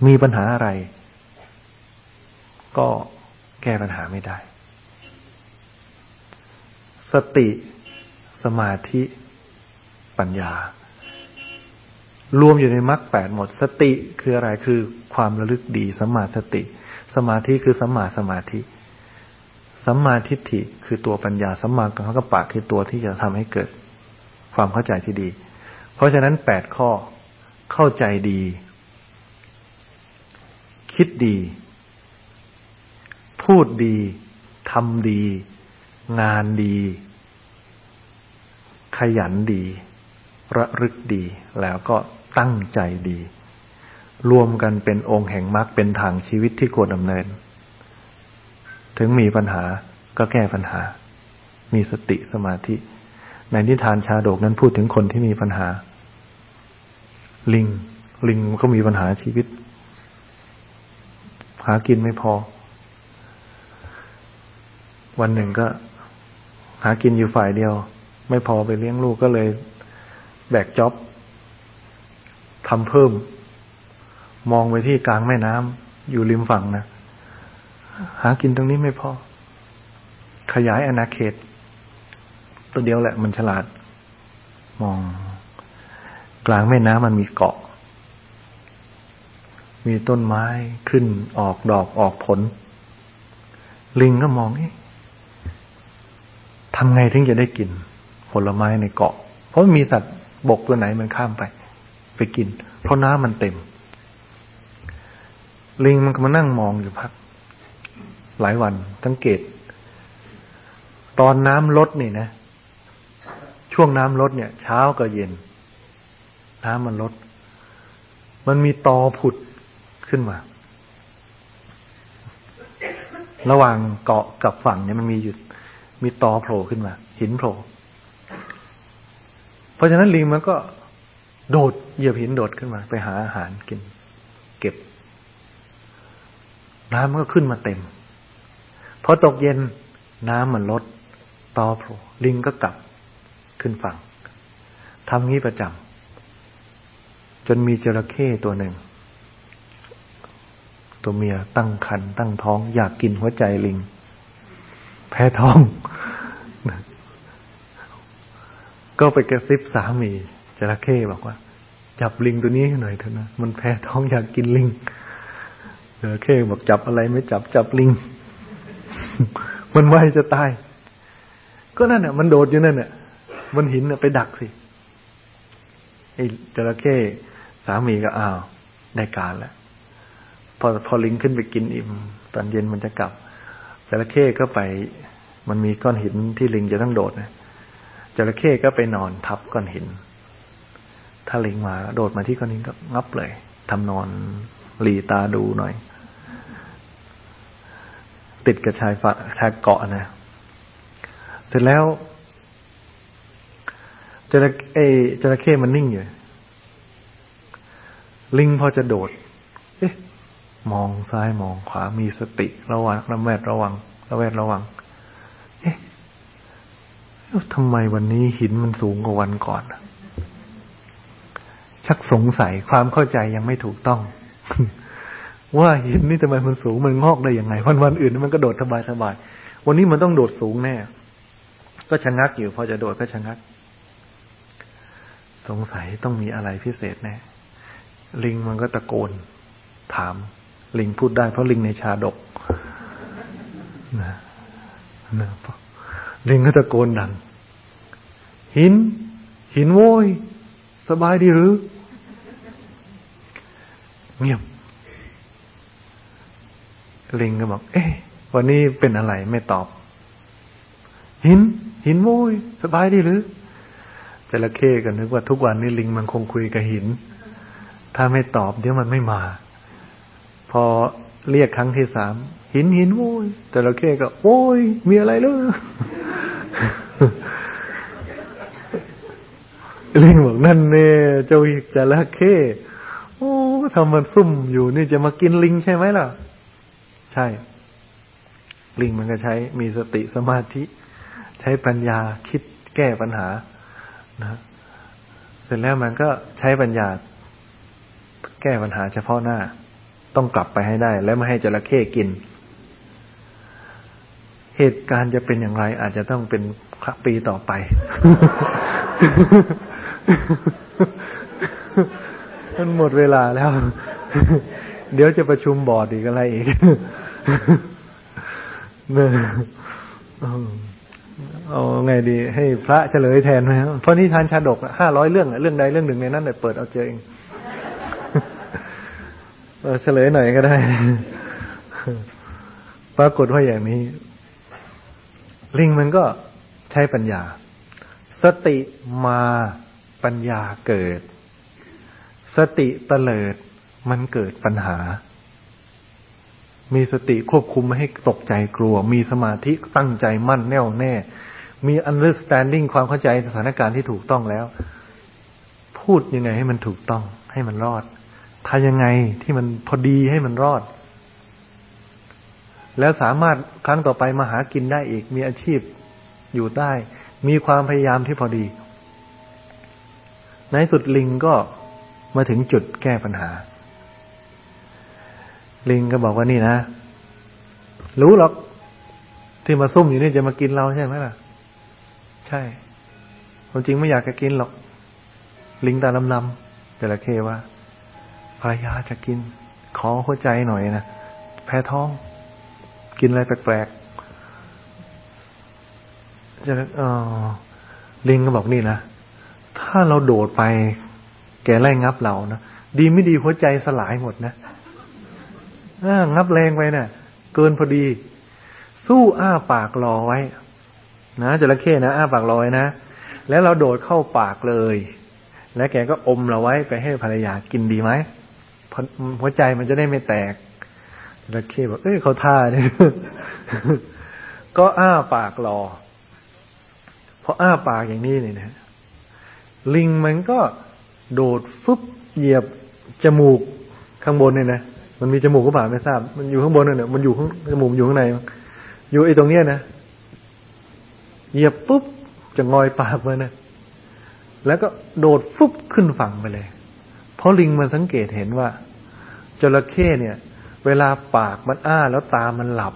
มีปัญหาอะไร ก็ แก้ปัญหาไม่ได้ สติ สมาธิ ปัญญา รวมอยู่ในมรรคแปดหมด สติคืออะไรคือความระลึกดีสมาสติ สมาธิคือสมาสมาธิสัมมาทิฏฐิคือตัวปัญญาสัมมากังกปะคือตัวที่จะทำให้เกิดความเข้าใจที่ดี เพราะฉะนั้นแปดข้อเข้าใจดี คิดดี พูดดีทำดี งานดี ขยันดี ระลึกดี แล้วก็ตั้งใจดี รวมกันเป็นองค์แห่งมรรคเป็นทางชีวิตที่ควรดำเนิน ถึงมีปัญหาก็แก้ปัญหา มีสติสมาธิ ในนิทานชาดกนั้นพูดถึงคนที่มีปัญหา ลิง ลิงก็มีปัญหาชีวิต หากินไม่พอ วันหนึ่งก็ หากินอยู่ฝ่ายเดียว ไม่พอไปเลี้ยงลูกก็เลยแบกจ็อบทำเพิ่ม มองไปที่กลางแม่น้ำอยู่ริมฝั่งนะหากินตรงนี้ไม่พอ ขยายอาณาเขต ตัวเดียวแหละมันฉลาด มอง กลางแม่น้ำมันมีเกาะ มีต้นไม้ขึ้นออกดอกออกผล ลิงก็มองนี่ ทำไงถึงจะได้กินผลไม้ในเกาะ เพราะมีสัตว์บกตัวไหนมันข้ามไป ไปกิน เพราะน้ำมันเต็ม ลิงมันก็มานั่งมองอยู่พัก หลายวันสังเกต ตอนน้ำลดนี่นะ ช่วงน้ำลดเนี่ย เช้ากับเย็น น้ำมันลด มันมีตอผุดขึ้นมา ระหว่างเกาะกับฝั่งเนี่ยมันมีหยุด มีตอโผล่ขึ้นมา หินโผล่เพราะฉะนั้นลิงมันก็โดดเหยียบหินโดดขึ้นมา ไปหาอาหารกิน เก็บ น้ำมันก็ขึ้นมาเต็มพอตกเย็นน้ำมันลดตอโผล่ลิงก็กลับขึ้นฝั่งทำงี้ประจำจนมีจระเข้ตัวหนึ่ง ตัวเมียตั้งคันตั้งท้องอยากกินหัวใจลิง แพ้ท้อง ก็ไปกระซิบสามีจระเข้บอกว่า จับลิงตัวนี้หน่อยเถอะนะมันแพ้ท้องอยากกินลิงจระเข้บอกจับอะไรไม่จับจับลิง มันไม่จะตาย ก็นั่นน่ะ มันโดดอยู่นั่นน่ะ มันหินน่ะไปดักสิไอ้จระเข้สามีก็อ้าวได้การแล้วพอพอลิงขึ้นไปกินอิ่มตอนเย็นมันจะกลับ จระเข้ก็ไป มันมีก้อนหินที่ลิงจะต้องโดดนะจระเข้ก็ไปนอนทับก้อนหิน ถ้าลิงมาโดดมาที่ก้อนหินก็งับเลยทำนอนหลีตาดูหน่อย ติดกับชายฝั่งชายเกาะนะเสร็จแล้วจระเอจระเข้มันนิ่งอยู่ลิงพอจะโดด เอ๊ะ มองซ้ายมองขวามีสติระวังระแวดระวัง ระแวดระวัง เอ๊ะทำไมวันนี้หินมันสูงกว่าวันก่อน ชักสงสัยความเข้าใจยังไม่ถูกต้อง ว่าหินนี่ทำไมมันสูงมันงอกได้ยังไง วันวันอื่นมันก็โดดสบายสบายวันนี้มันต้องโดดสูงแน่ ก็ชะงักอยู่ พอจะโดดก็ชะงัก สงสัยต้องมีอะไรพิเศษแน่ลิงมันก็ตะโกน ถาม ลิงพูดได้เพราะลิงในชาดกนะนะลิงก็ตะโกนดัง หิน หินโว้ย สบายดีหรือ เงียบ ลิงก็บอก เอ๊ะวันนี้เป็นอะไรไม่ตอบ หิน หินโว้ย สบายดีหรือจระเข้ก็นึกว่าทุกวันนี้ลิงมันคงคุยกับหิน ถ้าไม่ตอบเดี๋ยวมันไม่มา พอเรียกครั้งที่สามหินหินโว้ยจระเข้ก็โว้ยมีอะไรเลยลิงบอกนั่นเน่เจ้าจระเข้โอ้ทำมันซุ่มอยู่นี่จะมากินลิงใช่ไหมล่ะ ใช่ ลิงมันก็ใช้มีสติสมาธิ ใช้ปัญญาคิดแก้ปัญหานะเสร็จแล้วมันก็ใช้ปัญญา แก้ปัญหาเฉพาะหน้า ต้องกลับไปให้ได้ แล้วไม่ให้จระเข้กิน เหตุการณ์จะเป็นอย่างไร อาจจะต้องเป็นปีต่อไป มันหมดเวลาแล้ว เดี๋ยวจะประชุมบอร์ดอีกอะไรอีกเนี่ยเอาไงดี ให้พระเฉลยแทนไหมครับเพราะนิทานชาดกห้าร้อยเรื่องเรื่องใดเรื่องหนึ่งในนั้นเนี่ยเปิดเอาเจอเอง เฉลยหน่อยก็ได้ ปรากฏว่าอย่างนี้ ลิงมันก็ใช้ปัญญา สติมาปัญญาเกิด สติเตลิดมันเกิดปัญหา มีสติควบคุมไม่ให้ตกใจกลัว มีสมาธิตั้งใจมั่นแน่วแน่ มี understanding ความเข้าใจสถานการณ์ที่ถูกต้องแล้ว พูดยังไงให้มันถูกต้อง ให้มันรอด ทายังไงที่มันพอดีให้มันรอด แล้วสามารถครั้งต่อไปมาหากินได้อีก มีอาชีพอยู่ได้ มีความพยายามที่พอดี ในสุดลิงก็มาถึงจุดแก้ปัญหา ลิงก็บอกว่านี่นะ รู้หรอกที่มาซุ่มอยู่นี่จะมากินเราใช่ไหมล่ะ ใช่ความจริงไม่อยากจะกินหรอก ลิงตาลำนำจระเข้ว่า ภรรยาจะกิน ขอหัวใจหน่อยนะแพ้ท้อง กินอะไรแปลกๆจะเออลิงก็บอกนี่นะ ถ้าเราโดดไป แกไล่งับเรานะดีไม่ดีหัวใจสลายหมดนะงับแรงไปเนะ่ยเกินพอดี สู้อ้าปากรอไว้ นะจระเข้นะอ้าปากรอไว้นะแล้วเราโดดเข้าปากเลย แล้วแกก็อมเราไว้ไปให้ภรรยากินดีไหม หัวใจมันจะได้ไม่แตกจระเข้บอกเอ้ยเขาท่าเนี่ยก็อ้าปากรอพออ้าปากอย่างนี้เนี่ยนะลิงมันก็โดดฟึบเหยียบจมูกข้างบนเนี่ยนะมันมีจมูกก็เปล่าไม่ทราบ มันอยู่ข้างบนเนี่ยมันอยู่ข้างจมูกอยู่ข้างในอยู่ไอ้ตรงเนี้ยนะเหยียบปุ๊บจะงอยปากมันนะแล้วก็โดดฟุบขึ้นฝั่งไปเลย เพราะลิงมันสังเกตเห็นว่า จระเข้เนี่ย เวลาปากมันอ้าแล้วตามันหลับ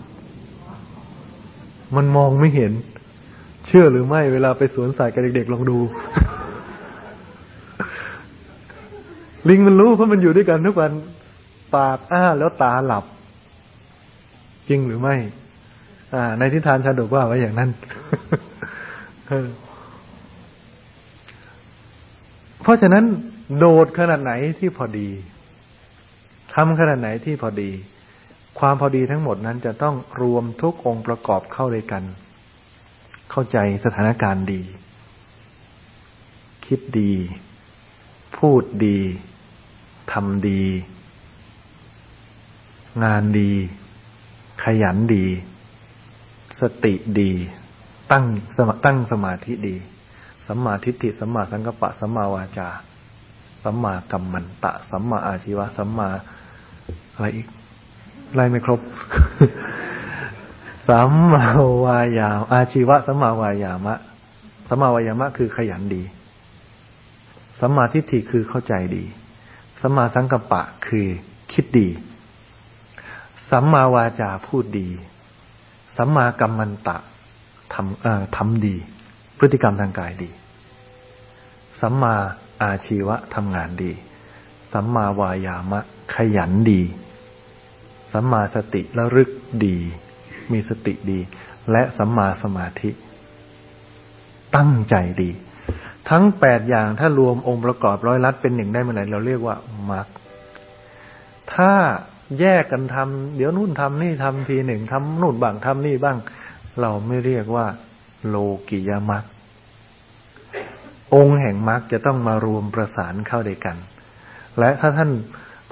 มันมองไม่เห็น เชื่อหรือไม่ เวลาไปสวนสัตว์กับเด็กๆลองดู ลิงมันรู้เพราะมันอยู่ด้วยกันทุกวันปากอ้าแล้วตาหลับ จริงหรือไม่ อ่า ในทิฏฐานชาดกว่าไว้อย่างนั้นเพราะฉะนั้นโดดขนาดไหนที่พอดี ทำขนาดไหนที่พอดี ความพอดีทั้งหมดนั้นจะต้องรวมทุกองค์ประกอบเข้าด้วยกัน เข้าใจสถานการณ์ดี คิดดี พูดดีทำดี งานดี ขยันดี สติดี ตั้งสมตั้งสมาธิดีสัมมาทิฏฐิสัมมาสังกัปปะสัมมาวาจาสัมมากัมมันตะสัมมาอาชีวะสัมมา อะไรอีกไล่ไม่ครบสัมมาวายามอาชีวะสัมมาวายามะสัมมาวายามะคือขยันดีสัมมาทิฏฐิคือเข้าใจดีสัมมาสังกัปปะคือคิดดีสัมมาวาจาพูดดีสัมมากัมมันตะทำทำดี พฤติกรรมทางกายดีสัมมาอาชีวะทำงานดีสัมมาวายามะ ขยันดี สัมมาสติระลึกดี มีสติดี และสัมมาสมาธิ ตั้งใจดี ทั้งแปดอย่างถ้ารวมองค์ประกอบร้อยลัดเป็นหนึ่งได้เมื่อไหร่เราเรียกว่ามรรคถ้าแยกกันทำเดี๋ยวนู่นทำนี่ทำทีหนึ่งทำนู่นบ้างทำนี่บ้าง เราไม่เรียกว่า โลกิยมัคองค์แห่งมรรคจะต้องมารวมประสานเข้าด้วยกัน และถ้าท่าน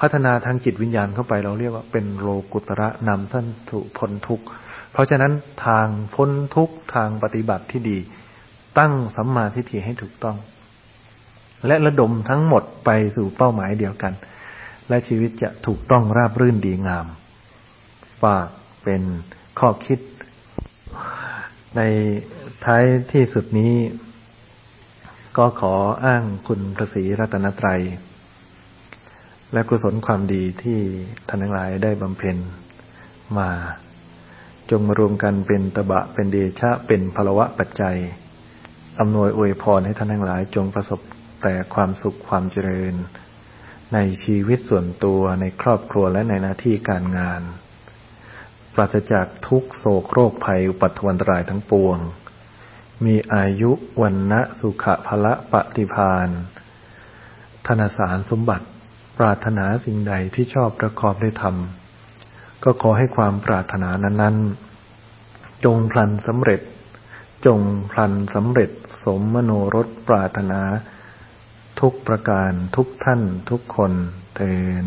พัฒนาทางจิตวิญญาณเข้าไปเราเรียกว่าเป็นโลกุตระนำท่านถูพ้นทุกข์เพราะฉะนั้นทางพ้นทุกข์ทางปฏิบัติที่ดี ตั้งสัมมาทิฏฐิให้ถูกต้อง และระดมทั้งหมดไปสู่เป้าหมายเดียวกัน และชีวิตจะถูกต้องราบรื่นดีงามฝากเป็นข้อคิด ในท้ายที่สุดนี้ ก็ขออ้างคุณพระศรีรัตนตรัย และกุศลความดีที่ท่านทั้งหลายได้บำเพ็ญมา จงมารวมกันเป็นตบะเป็นเดชะเป็นพลวะปัจจัยอำนวยอวยพรให้ท่านทั้งหลาย จงประสบแต่ความสุขความเจริญ ในชีวิตส่วนตัวในครอบครัวและในหน้าที่การงาน ปราศจากทุกโศกโรคภัยอุปัตวันตรายทั้งปวง มีอายุวันนะสุขภละปฏิพานธนสารสมบัติ ปรารถนาสิ่งใดที่ชอบประกอบได้ทำก็ขอให้ความปรารถนานั้น ๆ จงพลันสำเร็จ จงพลันสำเร็จ สมมโนรสปรารถนา ทุกประการทุกท่านทุกคนเตน